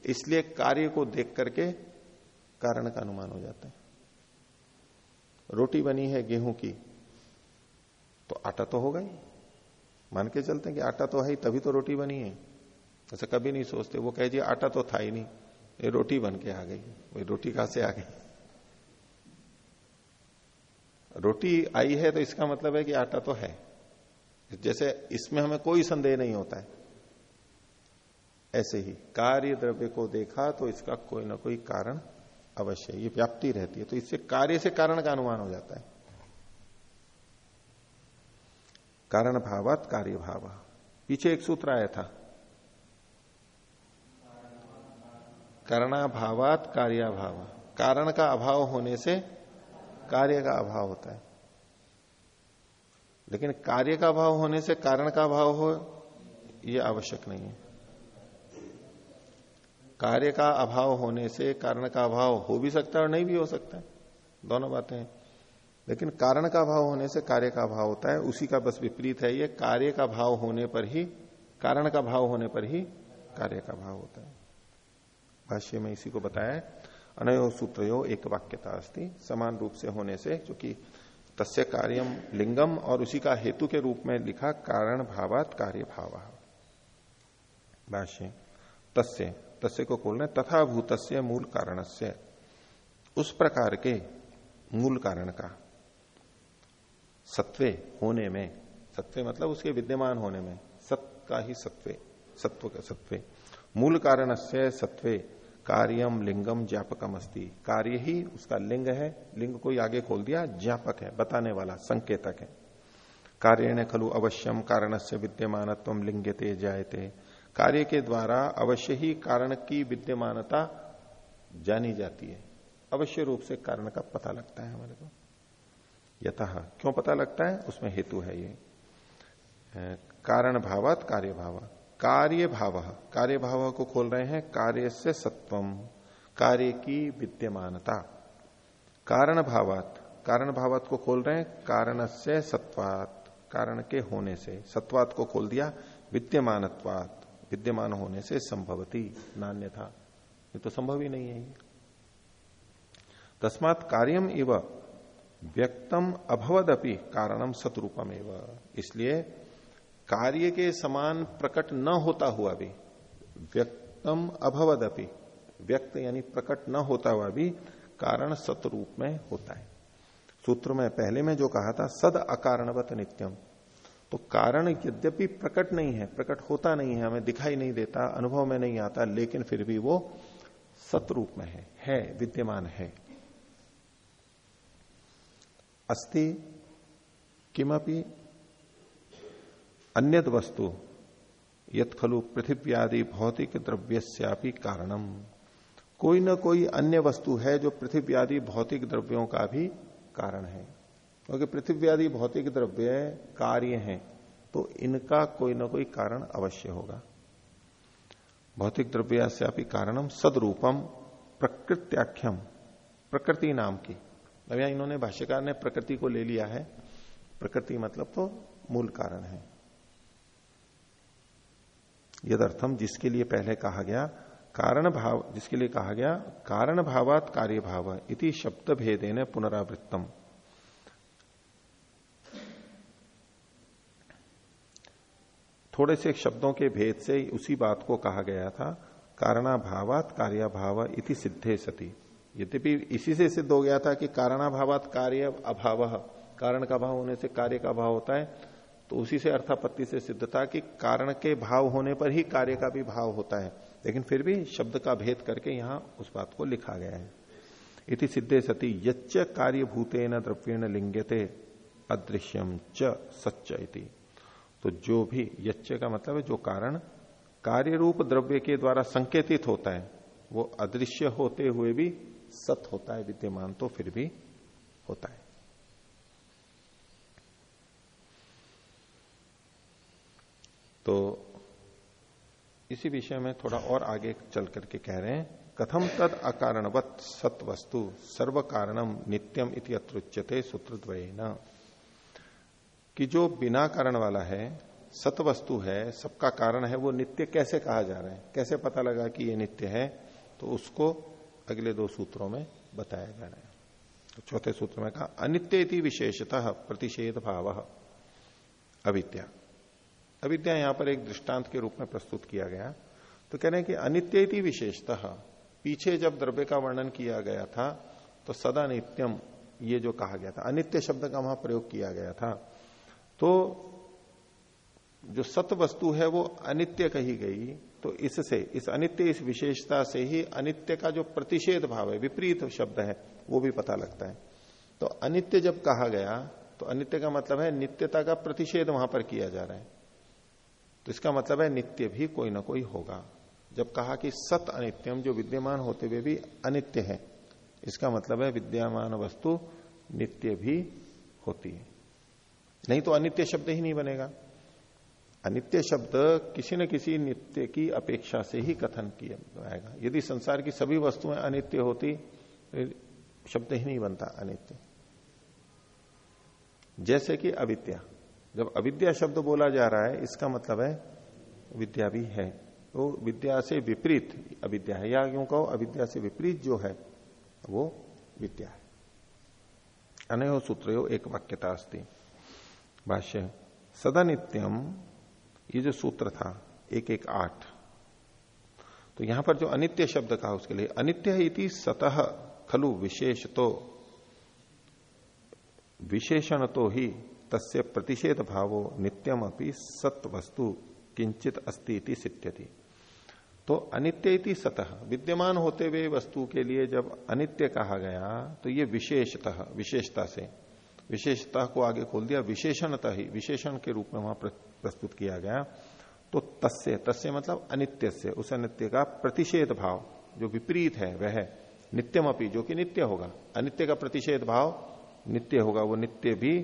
इसलिए कार्य को देख करके कारण का अनुमान हो जाता है। रोटी बनी है गेहूँ की तो आटा तो होगा ही। मान के चलते हैं कि आटा तो है ही, तभी तो रोटी बनी है। ऐसा कभी नहीं सोचते, वो कह जी, आटा तो था ही नहीं, ये रोटी बन के आ गई वही रोटी कहाँ से आ गई? रोटी आई है तो इसका मतलब है कि आटा तो है। जैसे इसमें हमें कोई संदेह नहीं होता है। ऐसे ही कार्य द्रव्य को देखा तो इसका कोई ना कोई कारण अवश्य ये व्याप्ति रहती है तो इससे कार्य से कारण का अनुमान हो जाता है। कारण भावात कार्य भाव। पीछे एक सूत्र आया था। भावात कार्याभाव। कारण का अभाव होने से कार्य का अभाव होता है। लेकिन कार्य का भाव होने से कारण का भाव हो यह आवश्यक नहीं है। कार्य का अभाव होने से कारण का अभाव हो भी सकता है और नहीं भी हो सकता है। दोनों बातें हैं। लेकिन कारण का भाव होने से कार्य का भाव होता है, उसी का बस विपरीत है ये। कार्य का भाव होने पर ही, कारण का भाव होने पर ही कार्य का भाव होता है। भाष्य में इसी को बताया अनयो सूत्रो एक वाक्यता अस्ति, समान रूप से होने से, क्योंकि तस्य कार्यम लिंगम और उसी का हेतु के रूप में लिखा कारण भावात कार्य भाव भाष्य, तस्य तस्य को खोलना तथा भूतस्य मूल कारण से उस प्रकार के मूल कारण का। सत्वे होने में सत्वे मतलब उसके विद्यमान होने में सत्य का ही सत्वे सत्व का सत्वे मूल कारण से सत्वे कार्यम लिंगम ज्ञापकम अस्ति। कार्य ही उसका लिंग है। लिंग को आगे खोल दिया, ज्ञापक है, बताने वाला, संकेतक है। कार्य ने खलु अवश्यम कारण से विद्यमान लिंगते जायते। कार्य के द्वारा अवश्य ही कारण की विद्यमानता जानी जाती है। अवश्य रूप से कारण का पता लगता है हमारे को। यथ क्यों पता लगता है? उसमें हेतु है ये। कारण भावत कार्य भाव कार्य भाव कार्य भाव को खोल रहे हैं कार्य से सत्वम। कार्य की विद्यमानता। कारण भावात कारण भावात को खोल रहे हैं कारण से सत्वात। कारण के होने से। सत्वात को खोल दिया विद्यमानत्वात। विद्यमान होने से संभवती। नान्य था ये तो संभव ही नहीं है तस्मात कार्यम इव व्यक्तम अभवदपि कारणम सतरूपम एव इसलिए कार्य के समान प्रकट न होता हुआ भी, व्यक्तम अभवदपि, व्यक्त यानी प्रकट न होता हुआ भी कारण सतरूप में होता है। सूत्र में पहले में जो कहा था, सद अकारणवत नित्यम। तो कारण यद्यपि प्रकट नहीं है, प्रकट होता नहीं है, हमें दिखाई नहीं देता, अनुभव में नहीं आता, लेकिन फिर भी वो सतरूप में है है, विद्यमान है। अस्ति किमपि अन्य वस्तु यथ खलु पृथ्वी भौतिक द्रव्य कारणम कोई ना कोई अन्य वस्तु है जो पृथ्वी आदि भौतिक द्रव्यों का भी कारण है। क्योंकि पृथ्वी आदि भौतिक द्रव्य कार्य हैं तो इनका कोई ना कोई कारण अवश्य होगा। भौतिक द्रव्यास्यापी कारणम सदरूपम प्रकृत्याख्यम प्रकृति नाम की। अब यहाँ इन्होंने भाष्यकार ने प्रकृति को ले लिया है। प्रकृति मतलब तो मूल कारण है। यदर्थम जिसके लिए पहले कहा गया, कारण भाव, जिसके लिए कहा गया, कारण भावात कार्य भाव इति शब्द भेदे पुनरावृत्तम। थोड़े से शब्दों के भेद से उसी बात को कहा गया था, कारणाभावात कार्याभाव इति सिद्धे सती। यद्यपि इसी से सिद्ध हो गया था कि कारणाभावात कार्य अभाव, कारण का भाव होने से कार्य का भाव होता है तो उसी से अर्थापत्ति से सिद्धता कि कारण के भाव होने पर ही कार्य का भी भाव होता है। लेकिन फिर भी शब्द का भेद करके यहाँ उस बात को लिखा गया है। इति सिद्धे सती, यच्च कार्यभूते न द्रव्येण लिंगते अदृश्यम च सच्च इति। तो जो भी यच्च का मतलब है, जो कारण कार्य रूप द्रव्य के द्वारा संकेतित होता है, वो अदृश्य होते हुए भी सत होता है, विद्यमान तो फिर भी होता है। तो इसी विषय में थोड़ा और आगे चल करके कह रहे हैं, कथम तद अकारणवत सत वस्तु सर्व कारणम नित्यम इति अत्रुच्यते सूत्र न कि जो बिना कारण वाला है सत वस्तु है, सबका कारण है, वो नित्य कैसे कहा जा रहा है? कैसे पता लगा कि ये नित्य है? तो उसको अगले दो सूत्रों में बताया जा रहा है। तो चौथे सूत्र में कहा, अनित्य विशेषतः प्रतिषेध भाव, अविद्या। अविद्या यहाँ पर एक दृष्टांत के रूप में प्रस्तुत किया गया। तो कह रहे हैं कि अनित्य विशेषतः, पीछे जब द्रव्य का वर्णन किया गया था तो सदा नित्यम ये जो कहा गया था, अनित्य शब्द का वहाँ प्रयोग किया गया था। तो जो सत वस्तु है वो अनित्य कही गई तो इससे, इस अनित्य, इस विशेषता से ही अनित्य का जो प्रतिषेध भाव है, विपरीत शब्द है, वो भी पता लगता है। तो अनित्य जब कहा गया तो अनित्य का मतलब है नित्यता का प्रतिषेध वहाँ पर किया जा रहा है। तो इसका मतलब है नित्य भी कोई ना कोई होगा। जब कहा कि सत अनित्यम, जो विद्यमान होते हुए भी अनित्य है, इसका मतलब है विद्यमान वस्तु नित्य भी होती है। नहीं तो अनित्य शब्द ही नहीं बनेगा। अनित्य शब्द किसी न किसी नित्य की अपेक्षा से ही कथन किया जाएगा। यदि संसार की सभी वस्तुएँ अनित्य होती तो शब्द ही नहीं बनता अनित्य। जैसे कि अविद्या। जब अविद्या शब्द बोला जा रहा है, इसका मतलब है विद्या भी है। तो विद्या से विपरीत अविद्या है। या क्यों कहो, अविद्या से विपरीत जो है, वो विद्या है। अनयो सूत्रो एक वाक्यता अस्ती भाष्य सदा नित्यम ये जो सूत्र था, एक एक आठ। तो यहाँ पर जो अनित्य शब्द कहा, उसके लिए अनित्य इति सतह, खलु विशेष तो विशेषण तो ही तस्य प्रतिषेध भावो नित्यम अपनी सत वस्तु किंचित अस्ति सिद्ध्यति। तो अनित्य सतह विद्यमान होते हुए वस्तु के लिए जब अनित्य कहा गया तो ये विशेषतः, विशेषता से, विशेषता को आगे खोल दिया, विशेषणता ही, विशेषण के रूप में वहाँ प्रस्तुत किया गया तो तस्य तस्य मतलब अनित्य से उस अनित्य का प्रतिषेध भाव जो विपरीत है, वह नित्यम अपनी जो कि नित्य होगा। अनित्य का प्रतिषेध भाव नित्य होगा, वो नित्य भी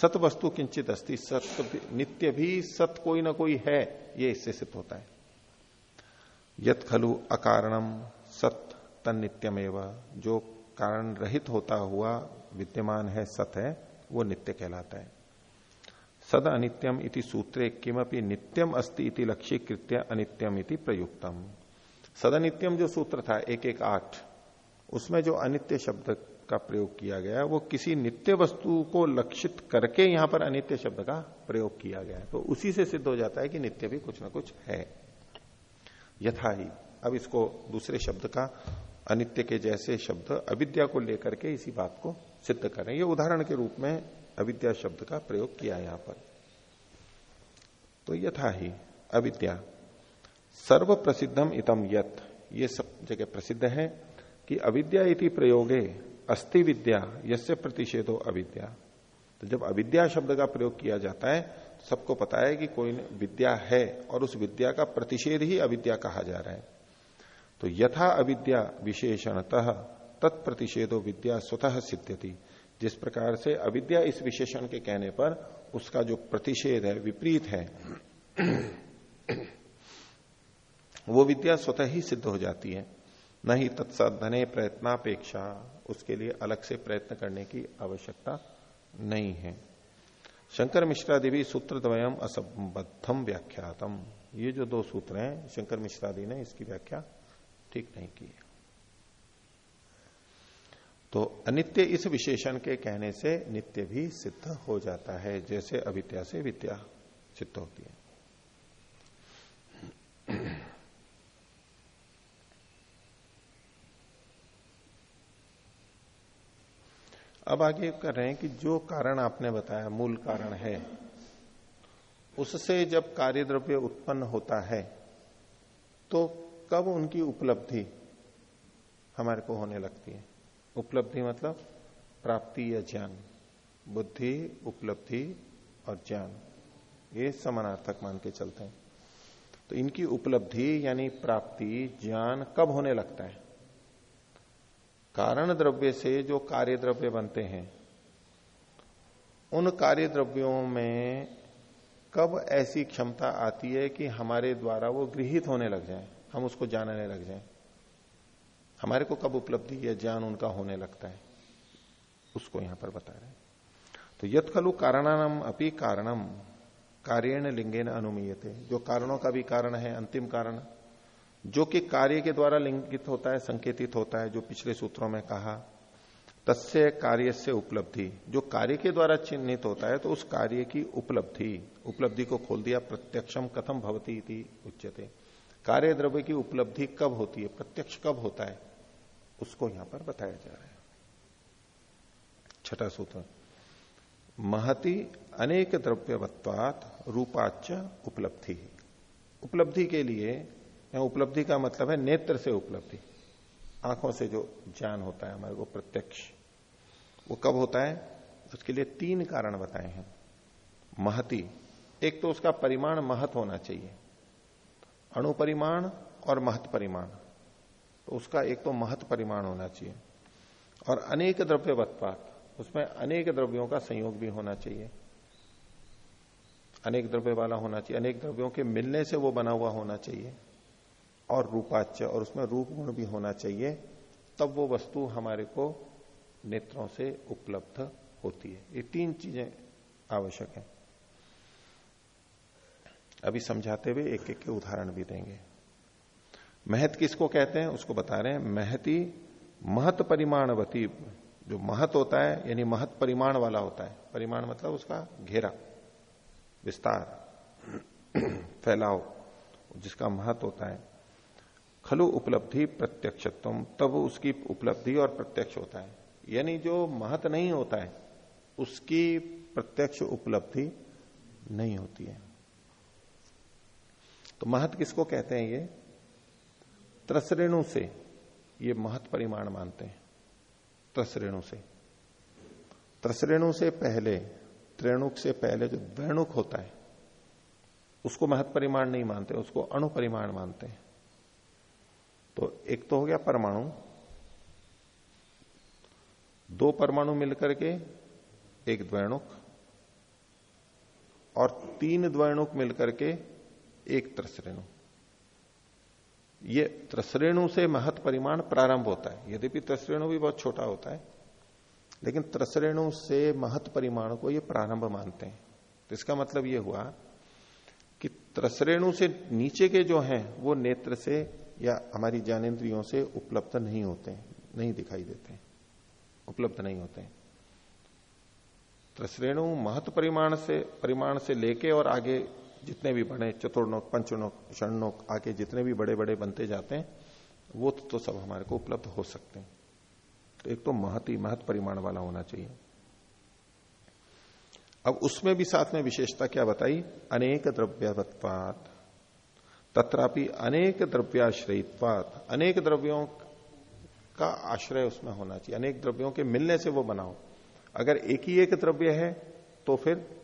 सत वस्तु किंचित अस्थि सत नित्य भी सत कोई ना कोई है, ये इससे सिद्ध होता है। यत खलु अकारणम, सत तन नित्यमेव जो कारण रहित होता हुआ विद्यमान है, सत है, वो नित्य कहलाता है। सद अनित्यम इति सूत्रे, किमपि नित्यम अस्ति इति लक्ष्य कृत्य अनित्यम इति प्रयुक्तम। सदनित्यम जो सूत्र था, एक एक आठ, उसमें जो अनित्य शब्द का प्रयोग किया गया वो किसी नित्य वस्तु को लक्षित करके यहाँ पर अनित्य शब्द का प्रयोग किया गया तो उसी से सिद्ध हो जाता है कि नित्य भी कुछ ना कुछ है। यथा ही, अब इसको दूसरे शब्द का, अनित्य के जैसे शब्द, अविद्या को लेकर के इसी बात को सिद्ध करें ये उदाहरण के रूप में अविद्या शब्द का प्रयोग किया यहाँ पर। तो यथा ही, अविद्या सर्व प्रसिद्धम इतम यथ ये सब जगह प्रसिद्ध है कि अविद्या इति प्रयोगे अस्ति विद्या यसे प्रतिषेधो अविद्या। तो जब अविद्या शब्द का प्रयोग किया जाता है सबको पता है कि कोई विद्या है और उस विद्या का प्रतिषेध ही अविद्या कहा जा रहा है। तो यथा अविद्या विशेषणतः तत्प्रतिषेधो विद्या स्वतः सिद्ध्यति। जिस प्रकार से अविद्या इस विशेषण के कहने पर उसका जो प्रतिषेध है, विपरीत है, वो विद्या स्वतः ही सिद्ध हो जाती है। न ही तत्साधने प्रयत्नापेक्षा उसके लिए अलग से प्रयत्न करने की आवश्यकता नहीं है। शंकर मिश्रादि भी सूत्र द्वयम असंबद्धम व्याख्यातम। ये जो दो सूत्र हैं, शंकर मिश्रादि ने इसकी व्याख्या ठीक नहीं की तो अनित्य इस विशेषण के कहने से नित्य भी सिद्ध हो जाता है, जैसे अविद्या से विद्या सिद्ध होती है। अब आगे कर रहे हैं कि जो कारण आपने बताया, मूल कारण है, उससे जब कार्य द्रव्य उत्पन्न होता है तो कब उनकी उपलब्धि हमारे को होने लगती है? उपलब्धि मतलब प्राप्ति या ज्ञान। बुद्धि, उपलब्धि और ज्ञान। ये समानार्थक मान के चलते हैं। तो इनकी उपलब्धि यानी प्राप्ति, ज्ञान कब होने लगता है? कारण द्रव्य से जो कार्य द्रव्य बनते हैं, उन कार्य द्रव्यों में कब ऐसी क्षमता आती है कि हमारे द्वारा वो गृहित होने लग जाए, हम उसको जानने लग जाए? हमारे को कब उपलब्धि या ज्ञान उनका होने लगता है? उसको यहाँ पर बता रहे हैं। तो यथ खलु कारणम अपनी कारणम कार्यण लिंगे न अनुमीयते। जो कारणों का भी कारण है, अंतिम कारण जो कि कार्य के द्वारा लिंगित होता है, संकेतित होता है, जो पिछले सूत्रों में कहा, तस्य कार्य से उपलब्धि। जो कार्य के द्वारा चिन्हित होता है तो उस कार्य की उपलब्धि। उपलब्धि को खोल दिया प्रत्यक्षम कथम भवती थी उच्चते कार्य द्रव्य की उपलब्धि कब होती है, प्रत्यक्ष कब होता है, उसको यहाँ पर बताया जा रहा है। छठा सूत्र, महति अनेक द्रव्यवत्वात रूपाच उपलब्धि। उपलब्धि के लिए यहाँ उपलब्धि का मतलब है नेत्र से उपलब्धि। आँखों से जो ज्ञान होता है हमारे को, प्रत्यक्ष। वो कब होता है? उसके लिए तीन कारण बताए हैं। महति। एक तो उसका परिमाण महत होना चाहिए। अणुपरिमाण और महत परिमाण। तो उसका एक तो महत परिमाण होना चाहिए। और अनेक द्रव्य द्रव्यवत्पात उसमें अनेक द्रव्यों का संयोग भी होना चाहिए। अनेक द्रव्य वाला होना चाहिए। अनेक द्रव्यों के मिलने से वो बना हुआ होना चाहिए। और रूपाच्य, और उसमें रूप गुण भी होना चाहिए, तब वो वस्तु हमारे को नेत्रों से उपलब्ध होती है। ये तीन चीज़ें आवश्यक है। अभी समझाते हुए एक एक के उदाहरण भी देंगे। महत किसको कहते हैं? उसको बता रहे हैं। महती महत परिमाणवती, जो महत होता है, यानी महत परिमाण वाला होता है। परिमाण मतलब उसका घेरा, विस्तार, फैलाव, जिसका महत होता है। खलु उपलब्धि प्रत्यक्षत्व तब उसकी उपलब्धि और प्रत्यक्ष होता है। यानी जो महत नहीं होता है, उसकी प्रत्यक्ष उपलब्धि नहीं होती है। तो महत किसको कहते हैं ये? त्रसरेणु से ये महत परिमाण मानते हैं। त्रसरेणु से। त्रसरेणु से पहले, त्रेणुक से पहले जो द्वेणुक होता है, उसको महत परिमाण नहीं मानते, उसको अणु परिमाण मानते हैं। तो एक तो हो गया परमाणु, दो परमाणु मिलकर के, एक द्वैणुक, और तीन द्वैणुक मिलकर के एक त्रसरेणु। ये त्रसरेणु से महत परिमाण प्रारंभ होता है। यद्यपि त्रसरेणु भी बहुत छोटा होता है, लेकिन त्रसरेणु से महत परिमाण को ये प्रारंभ मानते हैं। तो इसका मतलब ये हुआ कि त्रसरेणु से नीचे के जो हैं, वो नेत्र से या हमारी ज्ञानेन्द्रियों से उपलब्ध नहीं होते, नहीं दिखाई देते, उपलब्ध नहीं होते। त्रसरेणु महत परिमाण से परिमाण से लेके और आगे जितने भी बड़े चतुर्नोक पंचनोक षणनोक आगे जितने भी बड़े बड़े बनते जाते हैं, वो तो सब हमारे को उपलब्ध हो सकते हैं। तो एक तो महत ही महत परिमाण वाला होना चाहिए। अब उसमें भी साथ में विशेषता क्या बताई? अनेक द्रव्यवत्वात तथापि अनेक द्रव्याश्रयित्वात अनेक द्रव्यों का आश्रय उसमें होना चाहिए। अनेक द्रव्यों के मिलने से वो बनाओ अगर एक ही एक द्रव्य है तो फिर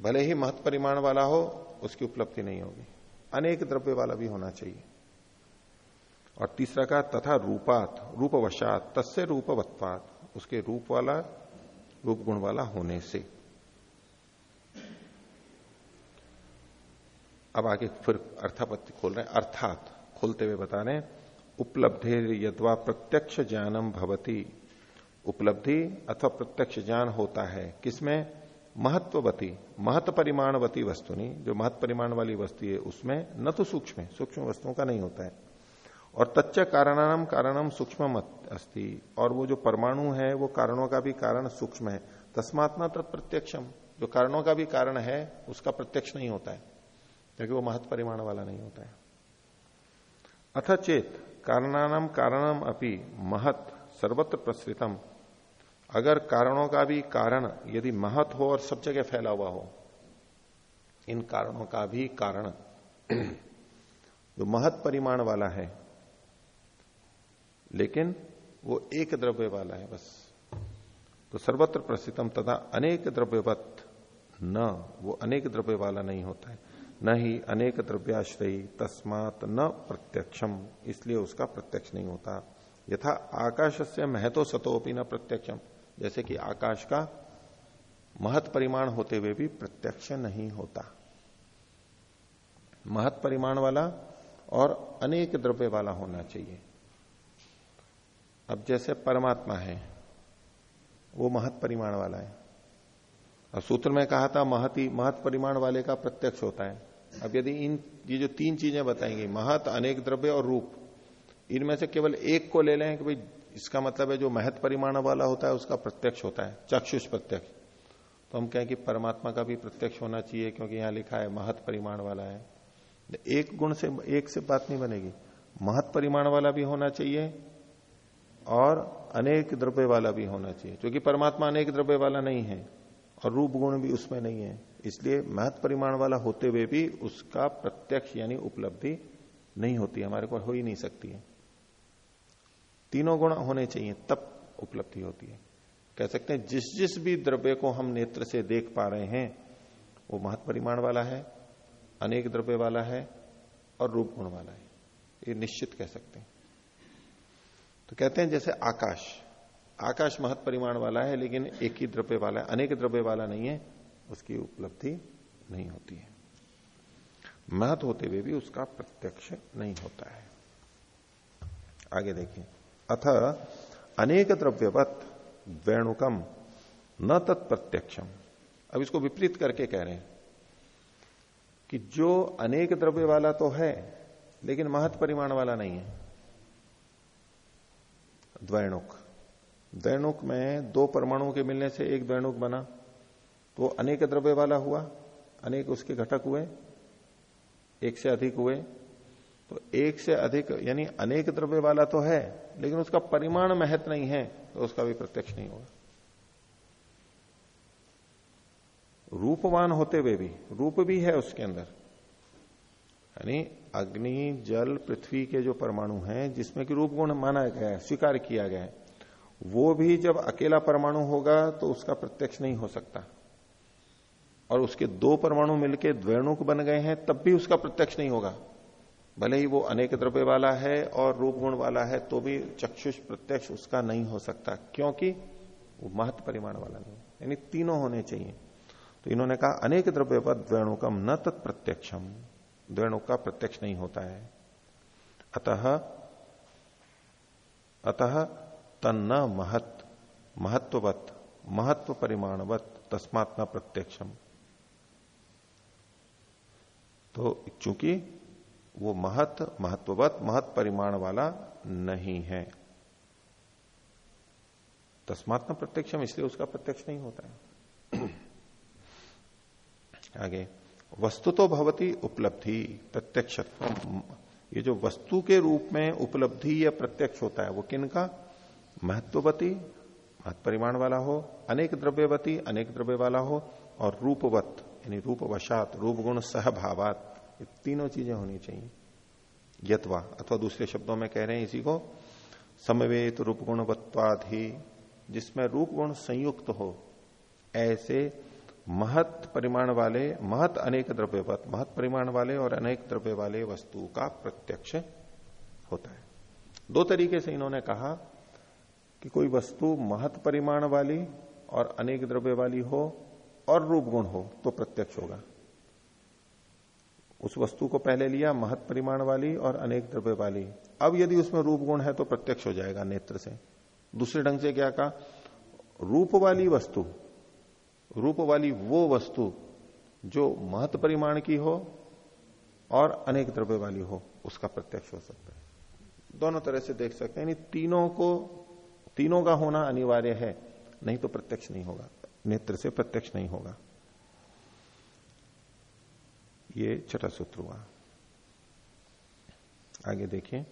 भले ही महत परिमाण वाला हो, उसकी उपलब्धि नहीं होगी। अनेक द्रव्य वाला भी होना चाहिए। और तीसरा का तथा रूपात, रूपवशात, तस्य रूपवत्पात उसके रूप वाला, रूप गुण वाला होने से। अब आगे फिर अर्थापत्ति खोल रहे हैं। अर्थात, खोलते हुए बता रहे उपलब्धि यदवा प्रत्यक्ष ज्ञानम भवती। उपलब्धि अथवा प्रत्यक्ष ज्ञान होता है किसमें? महत्ववती महत्व परिमाणवती वस्तु नहीं। जो महत्व परिमाण वाली वस्तु है, उसमें न तो सूक्ष्म सूक्ष्म वस्तुओं का नहीं होता है। और तच्च कारणम कारणम सूक्ष्म अस्ति। और वो जो परमाणु है, वो कारणों का भी कारण सूक्ष्म है। तस्मात्मा तत्प्रत्यक्षम जो कारणों का भी कारण है, उसका प्रत्यक्ष नहीं होता है। क्योंकि वो महत्व परिमाण वाला नहीं होता है। अथ चेत, कारणानाम कारणम अपनी महत, सर्वत्र प्रसृतम। अगर कारणों का भी कारण यदि महत हो और सब जगह फैला हुआ हो, इन कारणों का भी कारण। जो महत परिमाण वाला है, लेकिन वो एक द्रव्य वाला है बस। तो सर्वत्र प्रसिद्धम तथा अनेक द्रव्यवत न, वो अनेक द्रव्य वाला नहीं होता है। न ही अनेक द्रव्याश्रयी तस्मात न प्रत्यक्षम, इसलिए उसका प्रत्यक्ष नहीं होता। यथा आकाश से महतो सतोपि न प्रत्यक्षम, जैसे कि आकाश का महत परिमाण होते हुए भी प्रत्यक्ष नहीं होता। महत परिमाण वाला और अनेक द्रव्य वाला होना चाहिए। अब जैसे परमात्मा है, वो महत परिमाण वाला है। अब सूत्र में कहा था महति, महत परिमाण वाले का प्रत्यक्ष होता है। अब यदि इन, ये जो तीन चीज़ें बताएँगी, महत, अनेक द्रव्य और रूप, इनमें से केवल एक को ले लें कि भाई इसका मतलब है जो महत परिमाण वाला होता है, उसका प्रत्यक्ष होता है, चक्षुष प्रत्यक्ष। तो हम कहें कि परमात्मा का भी प्रत्यक्ष होना चाहिए, क्योंकि यहाँ लिखा है महत परिमाण वाला है। एक गुण से, एक से बात नहीं बनेगी। महत परिमाण वाला भी होना चाहिए और अनेक द्रव्य वाला भी होना चाहिए, क्योंकि परमात्मा अनेक द्रव्य वाला नहीं है। और रूप गुण भी उसमें नहीं है। इसलिए महत परिमाण वाला होते हुए भी उसका प्रत्यक्ष यानी उपलब्धि नहीं होती, हमारे को हो ही नहीं सकती है। तीनों गुण होने चाहिए, तब उपलब्धि होती है। कह सकते हैं, जिस जिस भी द्रव्य को हम नेत्र से देख पा रहे हैं, वो महत परिमाण वाला है, अनेक द्रव्य वाला है और रूप गुण वाला है। ये निश्चित कह सकते हैं। तो कहते हैं, जैसे आकाश आकाश महत परिमाण वाला है, लेकिन एक ही द्रव्य वाला है अनेक द्रव्य वाला नहीं है, उसकी उपलब्धि नहीं होती है। महत होते हुए भी उसका प्रत्यक्ष नहीं होता है। आगे देखिए। अथ, अनेक द्रव्यवत वेणुकम, न तत्प्रत्यक्षम अब इसको विपरीत करके कह रहे हैं कि जो अनेक द्रव्य वाला तो है, लेकिन महत परिमाण वाला नहीं है। द्वैणुक। द्वैणुक में दो परमाणुओं के मिलने से एक द्वैणुक बना। तो अनेक द्रव्य वाला हुआ, अनेक उसके घटक हुए, एक से अधिक हुए। तो एक से अधिक यानी अनेक द्रव्य वाला तो है, लेकिन उसका परिमाण महत्व नहीं है तो उसका भी प्रत्यक्ष नहीं होगा। रूपवान होते हुए भी, रूप भी है उसके अंदर। यानी अग्नि, जल, पृथ्वी के जो परमाणु हैं, जिसमें कि रूप गुण माना गया है, स्वीकार किया गया है। वो भी जब अकेला परमाणु होगा तो उसका प्रत्यक्ष नहीं हो सकता। और उसके दो परमाणु मिलकर द्वेणुक बन गए हैं, तब भी उसका प्रत्यक्ष नहीं होगा। भले ही वो अनेक द्रव्य वाला है और रूप गुण वाला है तो भी चक्षुष प्रत्यक्ष उसका नहीं हो सकता, क्योंकि वो महत्व परिमाण वाला नहीं यानी तीनों होने चाहिए। तो इन्होंने कहा, अनेक द्रव्य पर द्वेणुकम न तत्प्रत्यक्षम द्वेणुक का प्रत्यक्ष नहीं होता है। अतः अतः तन्न महत, महत्ववत महत्व परिमाणवत तस्मात प्रत्यक्षम। तो चूँकि वो महत, महत्ववत महत परिमाण वाला नहीं है, तस्मात प्रत्यक्षम, इसलिए उसका प्रत्यक्ष नहीं होता है। आगे, वस्तु तो भवती उपलब्धि प्रत्यक्ष ये जो वस्तु के रूप में उपलब्धि या प्रत्यक्ष होता है, वो किन का? महत्ववती महत्व परिमाण वाला हो, अनेक द्रव्यवती, अनेक द्रव्य वाला हो, और रूपवत, यानी रूपवशात रूप गुण सहभावात, ये तीनों चीज़ें होनी चाहिए। यथवा अथवा दूसरे शब्दों में कह रहे हैं इसी को, समवेत रूप गुणवत्वाधि जिसमें रूप गुण संयुक्त हो, ऐसे महत परिमाण वाले महत अनेक द्रव्यवत, महत परिमाण वाले और अनेक द्रव्य वाले वस्तु का प्रत्यक्ष होता है। दो तरीके से इन्होंने कहा कि कोई वस्तु महत परिमाण वाली और अनेक द्रव्य वाली हो और रूप गुण हो तो प्रत्यक्ष होगा। उस वस्तु को पहले लिया, महत परिमाण वाली और अनेक द्रव्य वाली। अब यदि उसमें रूप गुण है तो प्रत्यक्ष हो जाएगा नेत्र से। दूसरे ढंग से क्या कहा? रूप वाली वस्तु, रूप वाली वो वस्तु जो महत परिमाण की हो और अनेक द्रव्य वाली हो, उसका प्रत्यक्ष हो सकता है। दोनों तरह से देख सकते हैं। यानी तीनों को तीनों का होना अनिवार्य है, नहीं तो प्रत्यक्ष नहीं होगा, नेत्र से प्रत्यक्ष नहीं होगा। ये छठा सूत्र हुआ। आगे देखिए,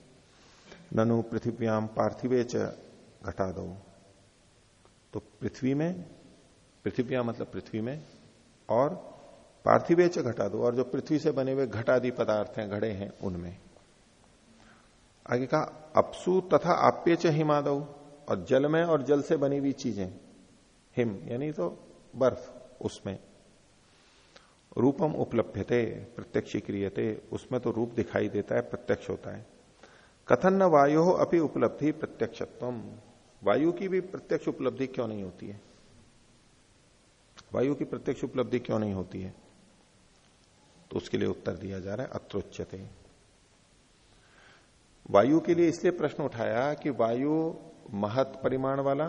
ननु पृथ्व्याम पार्थिवे च घटा दो तो पृथ्वी में, पृथ्व्या मतलब पृथ्वी में, और पार्थिवे च घटा दो और जो पृथ्वी से बने हुए घटादि पदार्थ हैं, घड़े हैं, उनमें। आगे कहा, अपसु तथा आप्य च हिमादव और जल में और जल से बनी हुई चीज़ें, हिम, यानी तो बर्फ़ उसमें। रूपम उपलब्ध थे प्रत्यक्ष क्रियते, उसमें तो रूप दिखाई देता है, प्रत्यक्ष होता है। कथन न वायु अपनी उपलब्धि प्रत्यक्षत्व वायु की भी प्रत्यक्ष उपलब्धि क्यों नहीं होती है? वायु की प्रत्यक्ष उपलब्धि क्यों नहीं होती है? तो उसके लिए उत्तर दिया जा रहा है, अत्रोच्यते। वायु के लिए इसलिए प्रश्न उठाया कि वायु महत परिमाण वाला,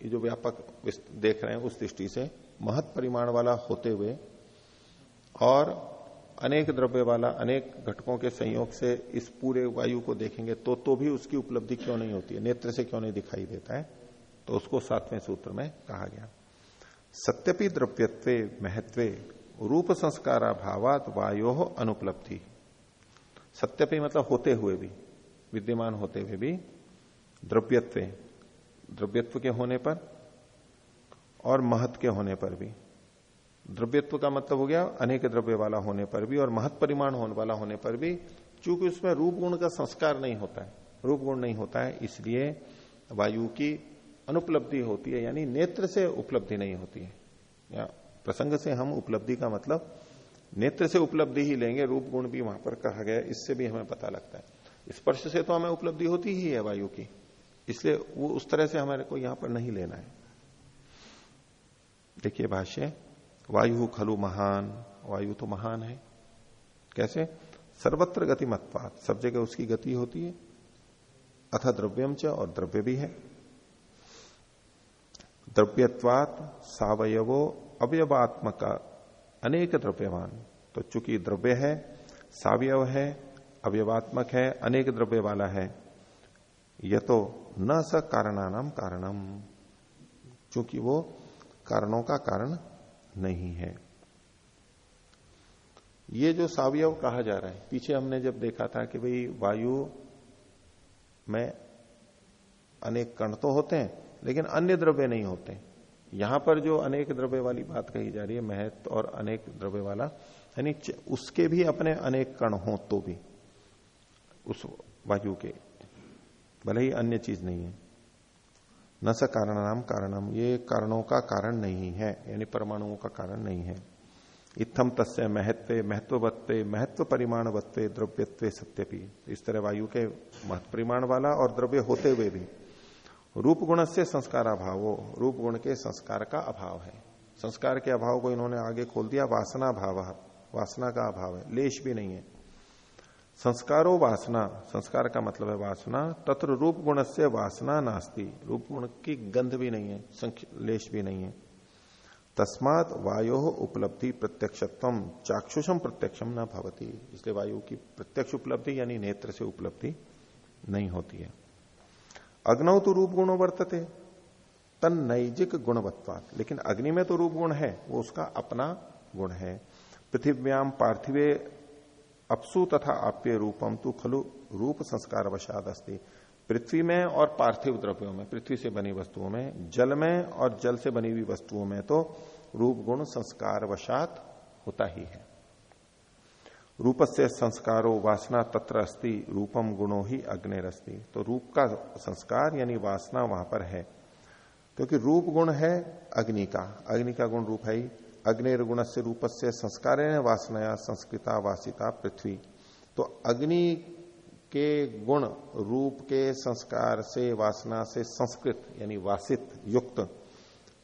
ये जो व्यापक देख रहे हैं उस दृष्टि से, महत परिमाण वाला होते हुए और अनेक द्रव्य वाला, अनेक घटकों के संयोग से इस पूरे वायु को देखेंगे तो तो भी उसकी उपलब्धि क्यों नहीं होती है? नेत्र से क्यों नहीं दिखाई देता है? तो उसको सातवें सूत्र में कहा गया। सत्यपि द्रव्यत्व महत्व रूप संस्कारा भावात वायो अनुपलब्धि। सत्यपि मतलब होते हुए भी, विद्यमान होते हुए भी द्रव्यत्व द्रव्यत्व के होने पर और महत्व के होने पर भी। द्रव्यत्व का मतलब हो गया अनेक द्रव्य वाला होने पर भी और महत परिमाण होने वाला होने पर भी चूँकि उसमें रूप गुण का संस्कार नहीं होता है। रूप गुण नहीं होता है, इसलिए वायु की अनुपलब्धि होती है, यानी नेत्र से उपलब्धि नहीं होती है। या प्रसंग से हम उपलब्धि का मतलब नेत्र से उपलब्धि ही लेंगे, रूप गुण भी वहाँ पर कहा गया, इससे भी हमें पता लगता है। स्पर्श से तो हमें उपलब्धि होती ही है वायु की। इसलिए वो उस तरह से हमारे को यहाँ पर नहीं लेना है। देखिए भाष्य, वायु खलु महान, वायु तो महान है। कैसे? सर्वत्र गति मतवाद सब जगह उसकी गति होती है। अथ द्रव्यम च और द्रव्य भी है। द्रव्यत्वात सावयवो अवयवात्मक, अनेक द्रव्यवान। तो चूँकि द्रव्य है, सावयव है, अवयवात्मक है, अनेक द्रव्य वाला है। तो न स कारणानाम कारणम चूँकि वो कारणों का कारण नहीं है। ये जो सावयव कहा जा रहा है, पीछे हमने जब देखा था कि भाई वायु में अनेक कण तो होते हैं, लेकिन अन्य द्रव्य नहीं होते। यहाँ पर जो अनेक द्रव्य वाली बात कही जा रही है, महत्व और अनेक द्रव्य वाला, यानी उसके भी अपने अनेक कण हो तो भी, उस वायु के। भले ही अन्य चीज़ नहीं है। न स कारण नाम कारणम, ये कारणों का कारण नहीं है, यानी परमाणुओं का कारण नहीं है। इत्थम तस्य महत्व महत्वत्व महत्व परिमाणवत्व द्रव्यत्व सत्यपी। इस तरह वायु के महत्व परिमाण वाला और द्रव्य होते हुए भी। रूप गुण से संस्कार अभाव रूप गुण के संस्कार का अभाव है। संस्कार के अभाव को इन्होंने आगे खोल दिया वासना भाव वासना का अभाव है, लेश भी नहीं है। संस्कारो वासना, संस्कार का मतलब है वासना, तत्र रूप गुण से वासना नास्ती। रूप गुण की गंध भी नहीं है लेश भी नहीं है। तस्मात वायु उपलब्धि प्रत्यक्षत्व चाक्षुषम प्रत्यक्षम न भवती। इसलिए वायु की प्रत्यक्ष उपलब्धि यानी नेत्र से उपलब्धि नहीं होती है। अग्नौ तो रूप गुणों वर्तते, तन नैजिक गुणवत्वात। लेकिन अग्नि में तो रूप गुण है, वो उसका अपना गुण है। पृथ्व्याम पार्थिवे अपसु तथा आप्य रूपम तू खलु रूप संस्कार वशाद अस्ति पृथ्वी में और पार्थिव द्रव्यों में, पृथ्वी से बनी वस्तुओं में, जल में और जल से बनी हुई वस्तुओं में तो रूप गुण संस्कार वशात होता ही है। रूप से संस्कारो वासना तत्र अस्ति रूपम गुणो ही अग्निरस्ति। तो रूप का संस्कार यानी वासना वहाँ पर है, क्योंकि रूप गुण है अग्नि का। अग्नि का गुण रूप है ही। अग्निर्गुण से रूप से संस्कार वासनाया संस्कृता वासिता पृथ्वी। तो अग्नि के गुण, रूप के संस्कार से, वासना से संस्कृत, यानी वासित, युक्त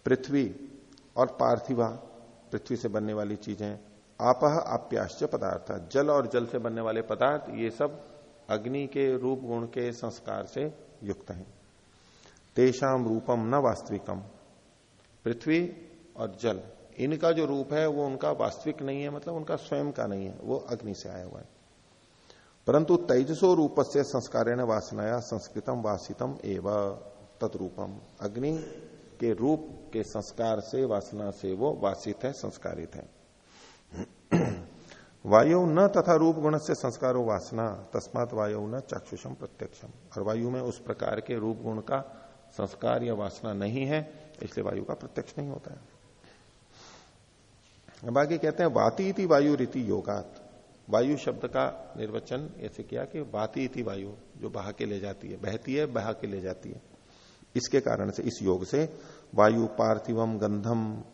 पृथ्वी और पार्थिवा, पृथ्वी से बनने वाली चीज़ें आपह आप्याश्च पदार्थ। जल और जल से बनने वाले पदार्थ, ये सब अग्नि के रूप, गुण के संस्कार से युक्त हैं। तेषाम रूपम न वास्तविकम पृथ्वी और जल। इनका जो रूप है, वो उनका वास्तविक नहीं है मतलब उनका स्वयं का नहीं है, वो अग्नि से आया हुआ है। परंतु तेजसो रूप से संस्कार वासनाया संस्कृतम वासितम एवं तत्रूपम। अग्नि के रूप के संस्कार से, वासना से वो वासित है, संस्कारित है। वायु न तथा रूप गुण से संस्कारो वासना, तस्मात वायु न चक्षुषम प्रत्यक्षम। और वायु में उस प्रकार के रूप गुण का संस्कार या वासना नहीं है, इसलिए वायु का प्रत्यक्ष नहीं होता है। आगे कहते हैं, वाती इति वायु रीति योगात। वायु शब्द का निर्वचन ऐसे किया कि वाती इति वायु जो बहा के ले जाती है, बहती है, बहा के ले जाती है। इसके कारण से, इस योग से, वायु पार्थिवम गंधम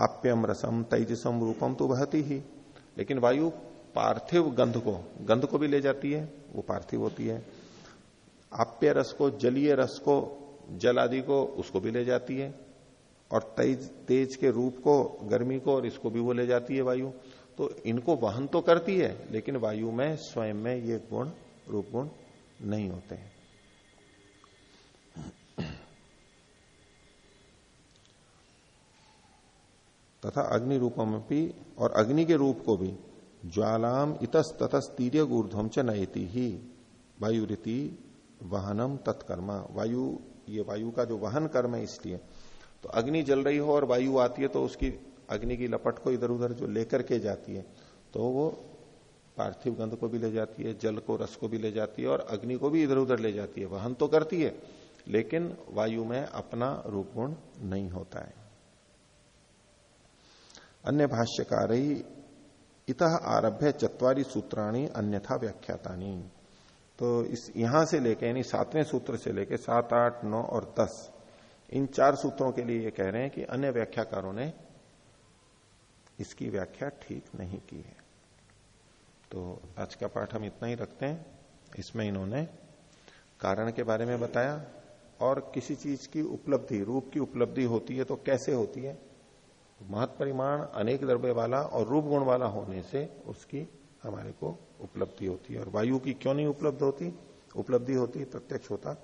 आप्यम रसम तेजसम रूपम तो बहती ही। लेकिन वायु पार्थिव गंध को गंध को भी ले जाती है, वो पार्थिव होती है। आप्य रस को, जलीय रस को, जल आदि को, उसको भी ले जाती है। और तेज तेज के रूप को, गर्मी को और इसको भी वो ले जाती है वायु। तो इनको वहन तो करती है, लेकिन वायु में, स्वयं में ये गुण, रूप गुण नहीं होते हैं। तथा अग्नि रूपों में भी और अग्नि के रूप को भी, ज्वालाम इतस ततस तीर्य ऊर्ध्वम च नयती ही वायु रीति वाहनम तत्कर्मा। वायु, ये वायु का जो वाहन कर्म है इसलिए तो अग्नि जल रही हो और वायु आती है तो उसकी अग्नि की लपट को इधर उधर जो लेकर के जाती है तो वो पार्थिव गंध को भी ले जाती है, जल को, रस को भी ले जाती है और अग्नि को भी इधर उधर ले जाती है। वहन तो करती है, लेकिन वायु में अपना रूप गुण नहीं होता है। अन्य भाष्यकार ही इत आरभ्य चतवारी सूत्राणी अन्यथा व्याख्यातानी। तो इस यहाँ से लेके, यानी सातवें सूत्र से लेके सात, आठ, नौ और दस इन चार सूत्रों के लिए ये कह रहे हैं कि अन्य व्याख्याकारों ने इसकी व्याख्या ठीक नहीं की है। तो आज का पाठ हम इतना ही रखते हैं। इसमें इन्होंने कारण के बारे में बताया और किसी चीज़ की उपलब्धि, रूप की उपलब्धि होती है तो कैसे होती है? महत परिमाण, अनेक द्रव्य वाला और रूप गुण वाला होने से उसकी हमारे को उपलब्धि होती है। और वायु की क्यों नहीं उपलब्ध होती? उपलब्धि होती प्रत्यक्ष होता,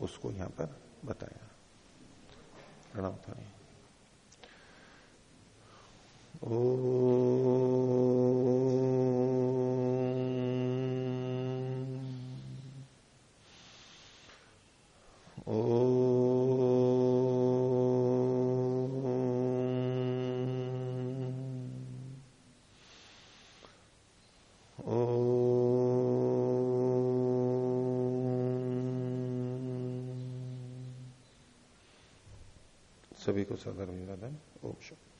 उसको यहाँ पर बताया। प्रणाम था ओ सभी को सदर अभिवादन ओम शुभ